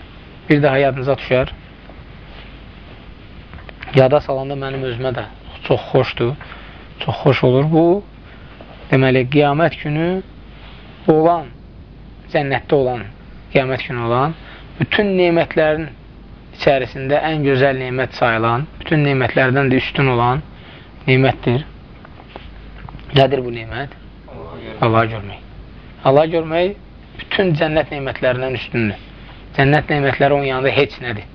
Bir daha yadınıza düşər. Yada salanda mənim özümə də çox xoşdur çox xoş olur. Bu, deməli, qiyamət günü olan, cənnətdə olan, qiyamət günü olan, bütün nemətlərin içərisində ən gözəl nemət sayılan, bütün nemətlərdən də üstün olan nemətdir. Nədir bu nemət? Allah görmək. Allah görmək bütün cənnət nemətlərindən üstündür. Cənnət nemətləri onun yanında heç nədir.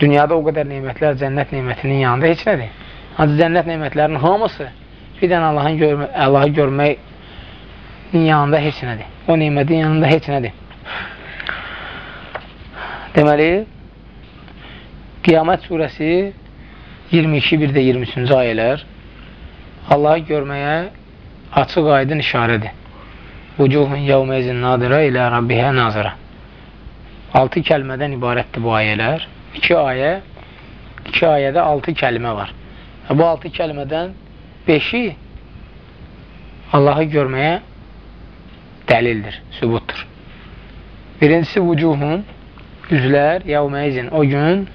Dünyada o qədər nemətlər cənnət nemətinin yanında heç nədir. Ancaq cənnət nemətlərinin hamısı bir dənə Allahın görmə, Allahı görməyin yanında heç nədir. O nemətin yanında heç nədir. Deməli, Qiyamət surəsi 22, bir də 23-cü ayələr Allahı görməyə açıq aydın işarədir. Vucuhun yevmezin nadirə ilə Rabbihə nazirə. 6 kəlmədən ibarətdir bu ayələr. 2 ayə, 2 ayədə 6 kəlmə var. Bu altı kəlmədən beşi Allahı görməyə dəlildir, sübutdur. Birincisi vücuhun, üzlər, yavməyizin, o gün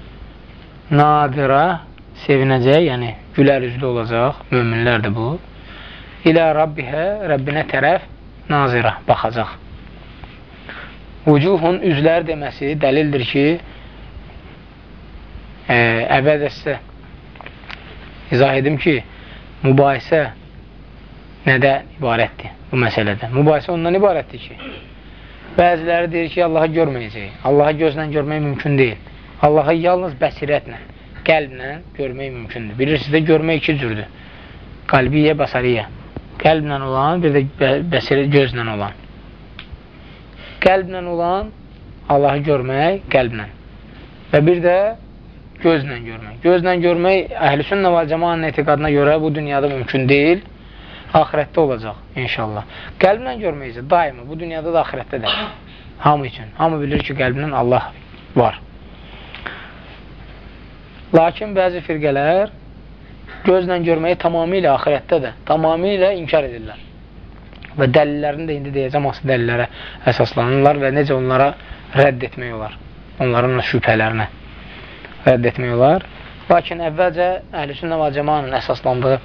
nadira sevinəcək, yəni gülər üzlü olacaq, möminlərdir bu. İlə Rabbihə, Rəbbinə tərəf nazira, baxacaq. Vücuhun üzlər deməsi dəlildir ki, ə, əvvəl izah edim ki, mübahisə nədən ibarətdir bu məsələdə? Mübahisə ondan ibarətdir ki, bəziləri deyir ki, Allahı görməyəcək. Allahı gözlə görmək mümkün deyil. Allahı yalnız bəsirətlə, qəlblə görmək mümkündür. Bilirsiniz də, görmək iki cürdür. Qalbiyyə, basariyyə. Qəlblə olan, bir də bəsirət gözlə olan. Qəlblə olan Allahı görmək qəlblə. Və bir də gözlə görmək. Gözlə görmək əhl-i və cəmanın etiqadına görə bu dünyada mümkün deyil. Ahirətdə olacaq inşallah. Qəlblə görmək isə daima bu dünyada da ahirətdə də. Hamı üçün. Hamı bilir ki, qəlblə Allah var. Lakin bəzi firqələr gözlə görməyi tamamilə ahirətdə də, tamamilə inkar edirlər. Və dəlillərini də indi deyəcəm, hansı dəlillərə əsaslanırlar və necə onlara rədd etmək olar. Onların şübhələrinə rədd etmək olar. Lakin əvvəlcə əhl-i və cəmanın əsaslandığı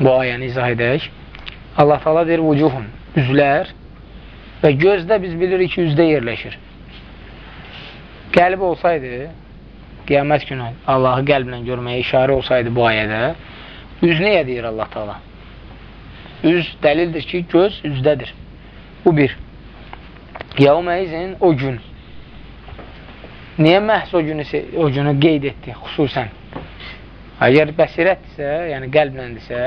bu ayəni izah edək. Allah taala deyir, vücuhun, üzlər və gözdə biz bilirik ki, üzdə yerləşir. Qəlb olsaydı, qiyamət günü Allahı qəlblə görməyə işarə olsaydı bu ayədə, üz nəyə deyir Allah taala? Üz dəlildir ki, göz üzdədir. Bu bir. Yavmə izin o gün Niyə məhz o günü, o günü qeyd etdi xüsusən? Əgər bəsirətdirsə, yəni qəlbləndirsə,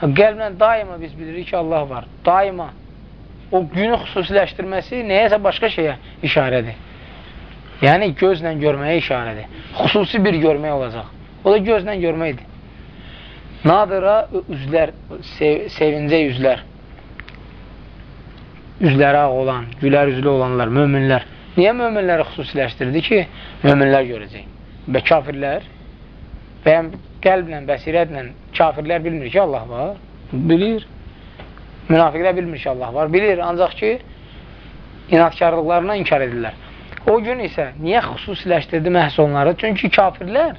qəlblə daima biz bilirik ki, Allah var. Daima o günü xüsusiləşdirməsi nəyəsə başqa şeyə işarədir. Yəni, gözlə görməyə işarədir. Xüsusi bir görmək olacaq. O da gözlə görməkdir. Nadıra üzlər, sev sevincə üzlər. Üzləri ağ olan, gülər üzlü olanlar, möminlər. Niyə möminləri xüsusiləşdirdi ki, möminlər görəcək? Və kafirlər və qəlblə, bəsirətlə kafirlər bilmir ki, Allah var. Bilir. Münafiqlər bilmir ki, Allah var. Bilir, ancaq ki, inatkarlıqlarına inkar edirlər. O gün isə niyə xüsusiləşdirdi məhz onları? Çünki kafirlər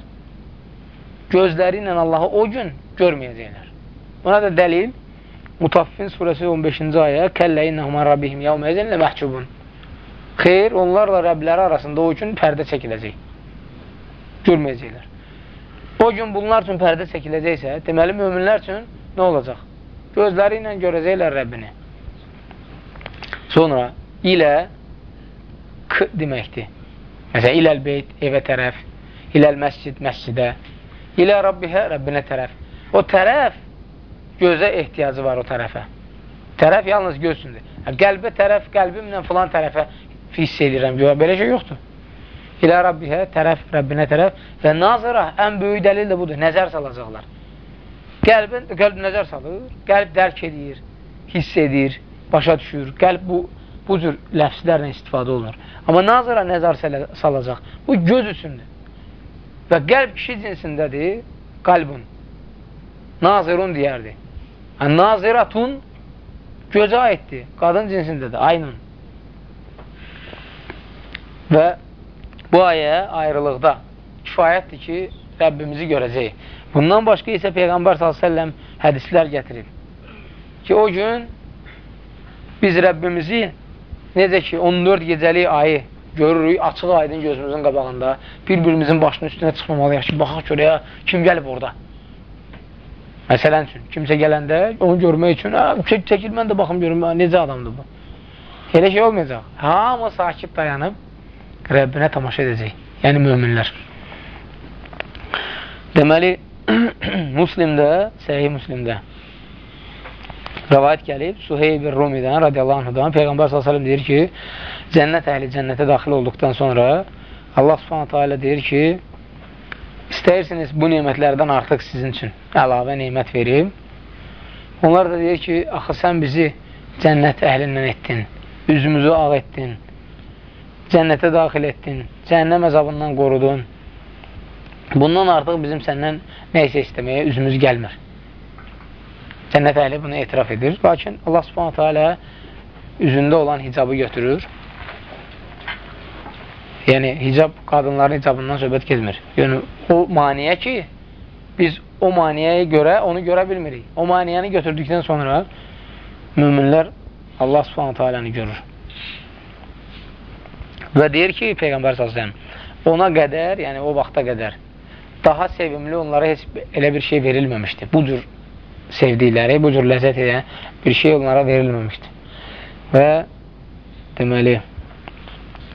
gözləri ilə Allahı o gün görməyəcəklər. Buna da dəlil Mutaffin surəsi 15-ci ayə Kəllə innəhumə rabbihim yəvməzin lə məhcubun Xeyr, onlarla Rəbləri arasında o gün pərdə çəkiləcək. Görməyəcəklər. O gün bunlar üçün pərdə çəkiləcəksə, deməli, müminlər üçün nə olacaq? Gözləri ilə görəcəklər Rəbbini. Sonra ilə k deməkdir. Məsələn, iləl beyt, evə tərəf, iləl məscid, məscidə, ilə Rabbihə, Rəbbinə tərəf. O tərəf gözə ehtiyacı var o tərəfə. Tərəf yalnız gözsündür. Qəlbə tərəf, qəlbimlə filan tərəfə hiss edirəm. Görə, belə şey yoxdur. İlə Rabbihə, tərəf, Rəbbinə tərəf və nazıra ən böyük dəlil də budur. Nəzər salacaqlar. Qəlbin, qəlb nəzər salır, qəlb dərk edir, hiss edir, başa düşür. Qəlb bu, bu cür ləfslərlə istifadə olunur. Amma nazıra nəzər salacaq. Bu göz üçündür. Və qəlb kişi cinsindədir, qalbun. Nazirun deyərdi. Yəni, naziratun gözə aiddir. Qadın cinsindədir, aynun. Və bu ayə ayrılıqda kifayətdir ki, Rəbbimizi görəcəyik. Bundan başqa isə Peyğəmbər s.ə.v hədislər gətirib ki, o gün biz Rəbbimizi necə ki, 14 gecəlik ayı görürük, açıq aydın gözümüzün qabağında, bir-birimizin başının üstünə çıxmamalıyıq ki, baxaq görəyə kim gəlib orada. Məsələn üçün, kimsə gələndə onu görmək üçün, çək, çəkil, mən də baxım görüm, necə adamdır bu. Elə şey olmayacaq. Hamı sakit dayanıb Rəbbinə tamaşa edəcək. Yəni, müminlər. Deməli, <clears throat> Muslimdə, səhih Muslimdə rəvayət gəlib, Suheyb Rumidən, radiyallahu anhudan, Peyğəmbər s.ə.v deyir ki, cənnət əhli cənnətə daxil olduqdan sonra Allah alə deyir ki, İstəyirsiniz bu nemətlərdən artıq sizin üçün əlavə nemət verim. Onlar da deyir ki, axı sən bizi cənnət əhlindən etdin, üzümüzü ağ etdin, cənnətə daxil etdin, cəhənnəm əzabından qorudun. Bundan artıq bizim səndən nə isə istəməyə üzümüz gəlmir. Cənnət əhli bunu etiraf edir. Lakin Allah subhanətə alə üzündə olan hicabı götürür Yəni, hicab, qadınların hicabından söhbət gezmir. Yəni, o maniyə ki, biz o maniyəyə görə onu görə bilmirik. O maniyəni götürdükdən sonra müminlər Allah subhanətə aləni görür. Və deyir ki, Peyğəmbər s.ə.v ona qədər, yəni o vaxta qədər daha sevimli onlara heç elə bir şey verilməmişdi. Bu cür sevdikləri, bu cür ləzzət edən bir şey onlara verilməmişdi. Və deməli,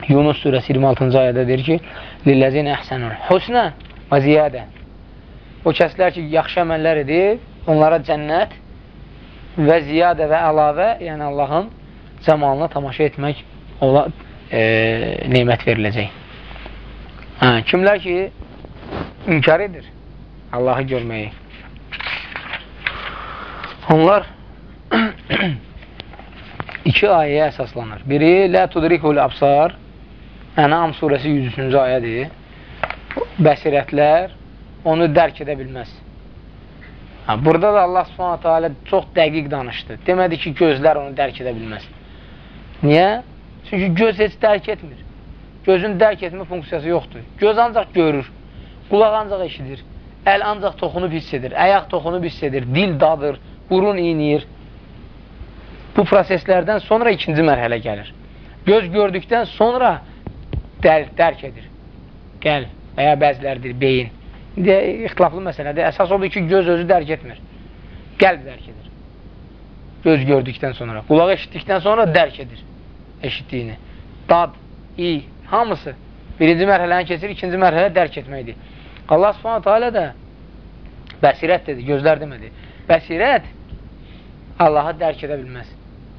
Yunus surəsi 26-cı ayədə deyir ki, Lilləzin əhsənul husnə və ziyadə. O kəslər ki, yaxşı əməllər edib, onlara cənnət və ziyadə və əlavə, yəni Allahın cəmalına tamaşa etmək ola, e, neymət veriləcək. Hə, kimlər ki, inkar edir Allahı görməyi. Onlar <clears throat> iki ayəyə əsaslanır. Biri, Lə tudrikul absar Ənam surəsi 103-cü ayədir. Bəsirətlər onu dərk edə bilməz. Ha, burada da Allah subhanətə alə çox dəqiq danışdı. Demədi ki, gözlər onu dərk edə bilməz. Niyə? Çünki göz heç dərk etmir. Gözün dərk etmə funksiyası yoxdur. Göz ancaq görür, qulaq ancaq eşidir, əl ancaq toxunub hiss edir, əyaq toxunub hiss edir, dil dadır, burun iyniyir. Bu proseslərdən sonra ikinci mərhələ gəlir. Göz gördükdən sonra dər, dərk edir. Qəl və ya bəzilərdir, beyin. İndi ixtilaflı məsələdir. Əsas odur ki, göz özü dərk etmir. Qəlb dərk edir. Göz gördükdən sonra. Qulaq eşitdikdən sonra dərk edir eşitdiyini. Dad, i, hamısı. Birinci mərhələni keçir, ikinci mərhələ dərk etməkdir. Allah subhanətə alə də bəsirət dedi, gözlər demədi. Bəsirət Allahı dərk edə bilməz.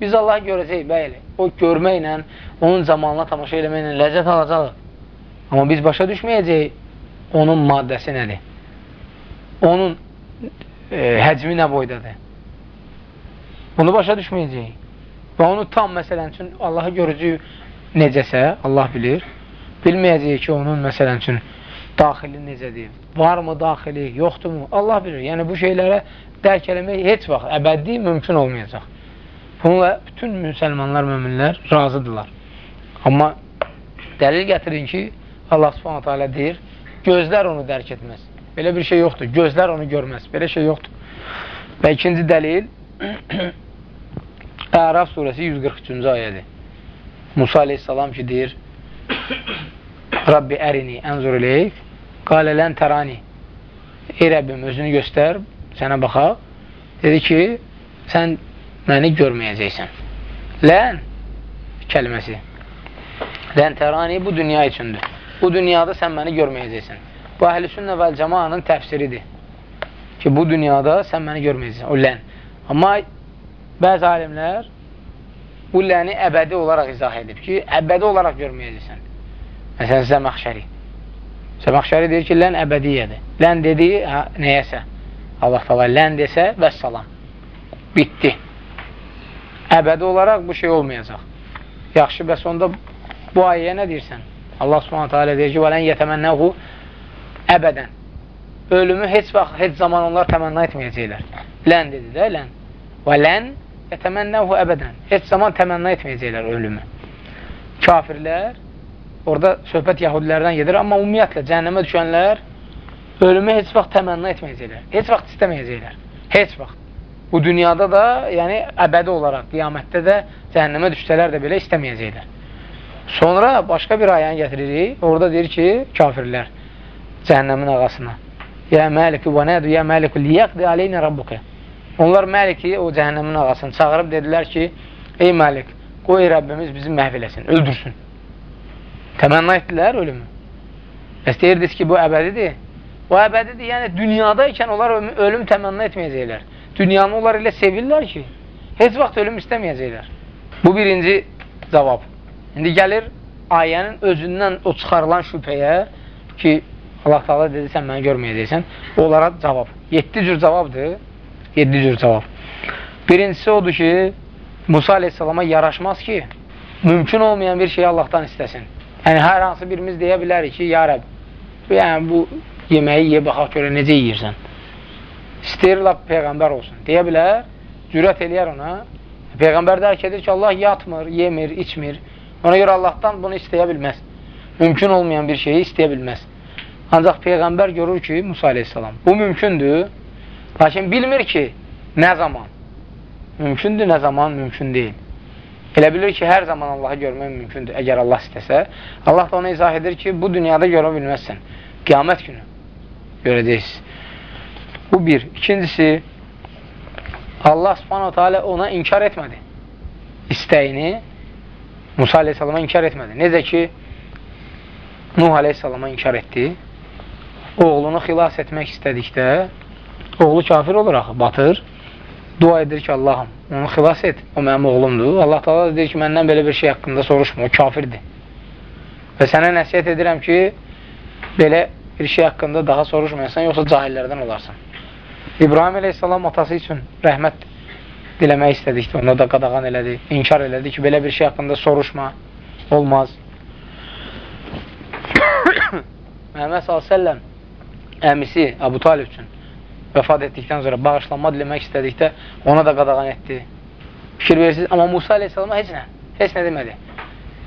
Biz Allahı görəcəyik, bəli. O görməklə, onun zamanına tamaşa eləməklə ləzzət alacaq. Amma biz başa düşməyəcəyik onun maddəsi nədir? Onun e, həcmi nə boydadır? Bunu başa düşməyəcəyik. Və onu tam məsələn üçün Allahı görücü necəsə, Allah bilir. Bilməyəcəyik ki, onun məsələn üçün daxili necədir? Varmı daxili, yoxdurmu? Allah bilir. Yəni bu şeylərə dərk eləmək heç vaxt əbədi mümkün olmayacaq. Bununla bütün müsəlmanlar, müminlər razıdırlar. Amma dəlil gətirin ki, Allah subhanət hələ deyir, gözlər onu dərk etməz. Belə bir şey yoxdur. Gözlər onu görməz. Belə şey yoxdur. Və ikinci dəlil, <clears throat> Əraf surəsi 143-cü ayədir. Musa aleyhissalam ki, deyir, <clears throat> Rabbi ərini ənzur eləyik, qalə lən tərani. Ey Rəbbim, özünü göstər, sənə baxaq. Dedi ki, sən məni görməyəcəksən. Lən kəlməsi. Lən tərani bu dünya üçündür. Bu dünyada sən məni görməyəcəksən. Bu əhl-i sünnə və cəmanın təfsiridir. Ki, bu dünyada sən məni görməyəcəksən. O lən. Amma bəzi alimlər bu ləni əbədi olaraq izah edib ki, əbədi olaraq görməyəcəksən. Məsələn, Zəməxşəri. Zəməxşəri deyir ki, lən əbədiyyədir. Lən dediyi hə, nəyəsə. Allah tala lən desə, vəssalam. Bitdi. Əbədi olaraq bu şey olmayacaq. Yaxşı, bəs onda bu ayəyə nə deyirsən? Allah subhanətə alə deyir ki, vələn yətəmənnəhu əbədən. Ölümü heç vaxt, heç zaman onlar təmənna etməyəcəklər. Lən dedi də, lən. Və lən yətəmənnəhu əbədən. Heç zaman təmənna etməyəcəklər ölümü. Kafirlər, orada söhbət yahudilərdən gedir, amma ümumiyyətlə cəhənnəmə düşənlər ölümü heç vaxt təmənna etməyəcəklər. Heç vaxt istəməyəcəklər. Heç vaxt. Bu dünyada da, yəni əbədi olaraq, qiyamətdə də cəhənnəmə düşsələr də belə istəməyəcəklər. Sonra başqa bir ayəni gətiririk. Orada deyir ki, kafirlər cəhənnəmin ağasına. Yə məlikü və nədu, yə məlikü liyəqdi aleynə rabbuqə. Onlar Məliki o cəhənnəmin ağasını çağırıb dedilər ki, ey Məlik, qoy Rəbbimiz bizi məhv eləsin, öldürsün. Təmənna etdilər ölümü. Bəs deyirdiniz ki, bu əbədidir. O əbədidir, yəni dünyada ikən onlar ölüm təmənna etməyəcəklər. Dünyanı onlar elə sevirlər ki, heç vaxt ölüm istəməyəcəklər. Bu birinci cavab. İndi gəlir ayənin özündən o çıxarılan şübhəyə ki, Allah Taala dedi, sən məni görməyəcəksən. Onlara cavab. 7 cür cavabdır. 7 cür cavab. Birincisi odur ki, Musa aleyhissalama yaraşmaz ki, mümkün olmayan bir şeyi Allahdan istəsin. Yəni, hər hansı birimiz deyə bilərik ki, ya Rəb, yəni, bu yeməyi ye, baxaq görə necə yeyirsən. İstəyir, lap Peyğəmbər olsun. Deyə bilər, cürət eləyər ona. Peyğəmbər dərk edir ki, Allah yatmır, yemir, içmir. Ona görə Allahdan bunu istəyə bilməz. Mümkün olmayan bir şeyi istəyə bilməz. Ancaq Peyğəmbər görür ki, Musa aleyhissalam, bu mümkündür, lakin bilmir ki, nə zaman. Mümkündür, nə zaman mümkün deyil. Elə bilir ki, hər zaman Allahı görmək mümkündür, əgər Allah istəsə. Allah da ona izah edir ki, bu dünyada görə bilməzsən. Qiyamət günü görəcəksiniz. Bu bir. İkincisi, Allah subhanahu teala ona inkar etmədi. İstəyini Musa aleyhissalama inkar etmədi. Necə ki, Nuh aleyhissalama inkar etdi oğlunu xilas etmək istədikdə oğlu kafir olur axı, batır. Dua edir ki, Allahım, onu xilas et. O mənim oğlumdur. Allah da deyir ki, məndən belə bir şey haqqında soruşma, o kafirdir. Və sənə nəsiyyət edirəm ki, belə bir şey haqqında daha soruşmayasan, yoxsa cahillərdən olarsan. İbrahim əleyhissalam atası üçün rəhmət diləmək istədikdə, ona da qadağan elədi, inkar elədi ki, belə bir şey haqqında soruşma, olmaz. <coughs> Məhəmməd s.ə.v əmisi Əbu Talib üçün vəfat etdikdən sonra bağışlanma diləmək istədikdə ona da qadağan etdi. Fikir verirsiniz, amma Musa aleyhissalama heç nə, heç nə demədi.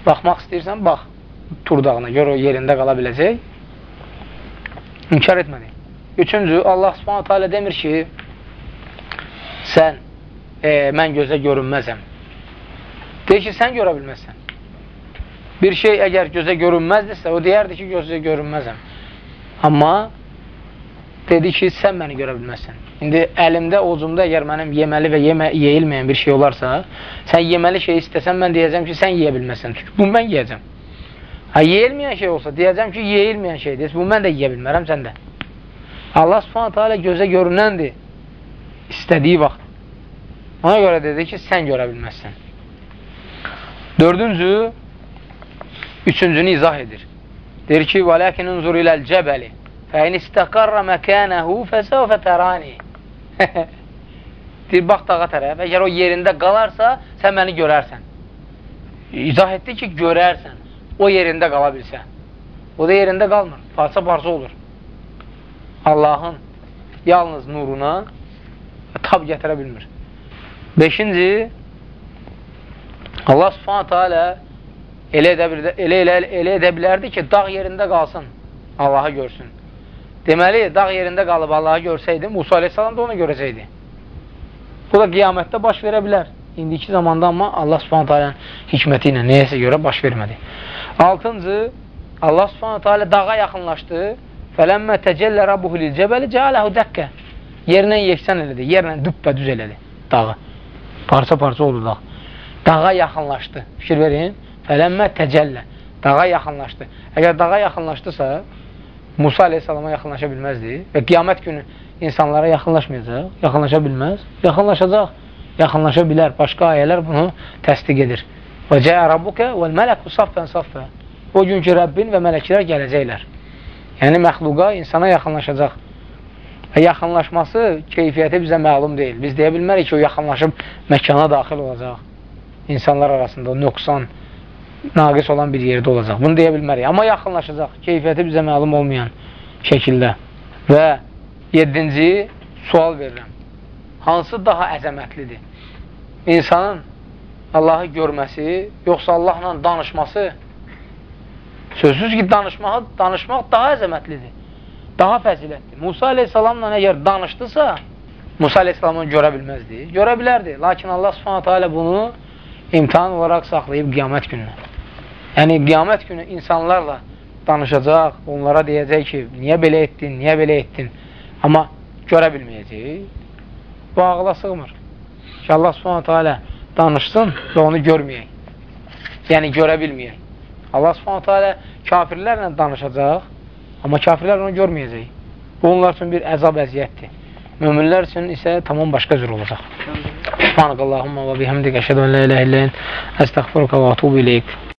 Baxmaq istəyirsən, bax, Tur dağına, gör o yerində qala biləcək. İnkar etmədi. Üçüncü, Allah subhanətə alə demir ki, sən, e, mən gözə görünməzəm. Deyir ki, sən görə bilməzsən. Bir şey əgər gözə görünməzdirsə, o deyərdi ki, gözə görünməzəm. Amma dedi ki, sən məni görə bilməzsən. İndi əlimdə, ocumda əgər mənim yeməli və yemə, yeyilməyən bir şey olarsa, sən yeməli şey istəsən, mən deyəcəm ki, sən yeyə bilməzsən. Çünki bunu mən yeyəcəm. Ha, yeyilməyən şey olsa, deyəcəm ki, yeyilməyən şeydir. Bunu mən də yeyə bilmərəm, sən də. Allah subhanətə alə gözə görünəndir. İstədiyi vaxt. Ona görə dedi ki, sən görə bilməzsən. Dördüncü, üçüncünü izah edir. Deyir ki, وَلَكِنْ اُنْزُرْ اِلَى الْجَبَلِ Fəin istəqarra məkənəhu fəsəvfə tərani. Deyir, bax dağa tərəf. Əgər o yerində qalarsa, sən məni görərsən. İzah etdi ki, görərsən. O yerində qala bilsə. O da yerində qalmır. Parça-parça olur. Allahın yalnız nuruna tab gətirə bilmir. Beşinci, Allah subhanətə alə elə edə, elə, elə, elə edə bilərdi ki, dağ yerində qalsın, Allahı görsün. Deməli, dağ yerində qalıb Allahı görsəydi, Musa aleyhissalam da onu görəcəkdi. Bu da qiyamətdə baş verə bilər. İndiki zamanda amma Allah subhanətə alənin hikməti ilə neyəsə görə baş vermədi. Altıncı, Allah subhanətə alə dağa yaxınlaşdı. Fələmmə təcəllə rabbuhu lil cəbəli cəaləhu dəkkə. Yerlə yeksən elədi, yerlə düppə düz elədi dağı. Parça-parça oldu dağ. Dağa yaxınlaşdı. Fikir verin. Fələmmə təcəllə. Dağa yaxınlaşdı. Əgər dağa yaxınlaşdısa, Musa aleyhissalama yaxınlaşa bilməzdi və qiyamət günü insanlara yaxınlaşmayacaq, yaxınlaşa bilməz, yaxınlaşacaq, yaxınlaşa bilər. Başqa ayələr bunu təsdiq edir. Və cəə rabbuka vəl mələku saffən saffə. O günkü Rəbbin və mələklər gələcəklər. Yəni, məxluqa insana yaxınlaşacaq. Və yaxınlaşması keyfiyyəti bizə məlum deyil. Biz deyə bilmərik ki, o yaxınlaşıb məkana daxil olacaq. İnsanlar arasında nöqsan, naqis olan bir yerdə olacaq. Bunu deyə bilmərik. Amma yaxınlaşacaq. Keyfiyyəti bizə məlum olmayan şəkildə. Və yedinci sual verirəm. Hansı daha əzəmətlidir? İnsanın Allahı görməsi, yoxsa Allahla danışması? Sözsüz ki, danışmaq, danışmaq daha əzəmətlidir. Daha fəzilətdir. Musa aleyhissalamla əgər danışdısa, Musa aleyhissalamı görə bilməzdi. Görə bilərdi. Lakin Allah subhanətə alə bunu imtihan olaraq saxlayıb qiyamət gününə. Yəni, qiyamət günü insanlarla danışacaq, onlara deyəcək ki, niyə belə etdin, niyə belə etdin? Amma görə bilməyəcək. Bu ağla sığmır. Ki, Allah subhanətə alə danışsın və onu görməyək. Yəni, görə bilməyək. Allah subhanətə alə kafirlərlə danışacaq, amma kafirlər onu görməyəcək. Bu, onlar üçün bir əzab əziyyətdir. Möminlər üçün isə tamam başqa cür olacaq. Subhanəkallahumma və bihəmdik əşədə ən la ilə illən əstəxfiruka və atubu iləyik.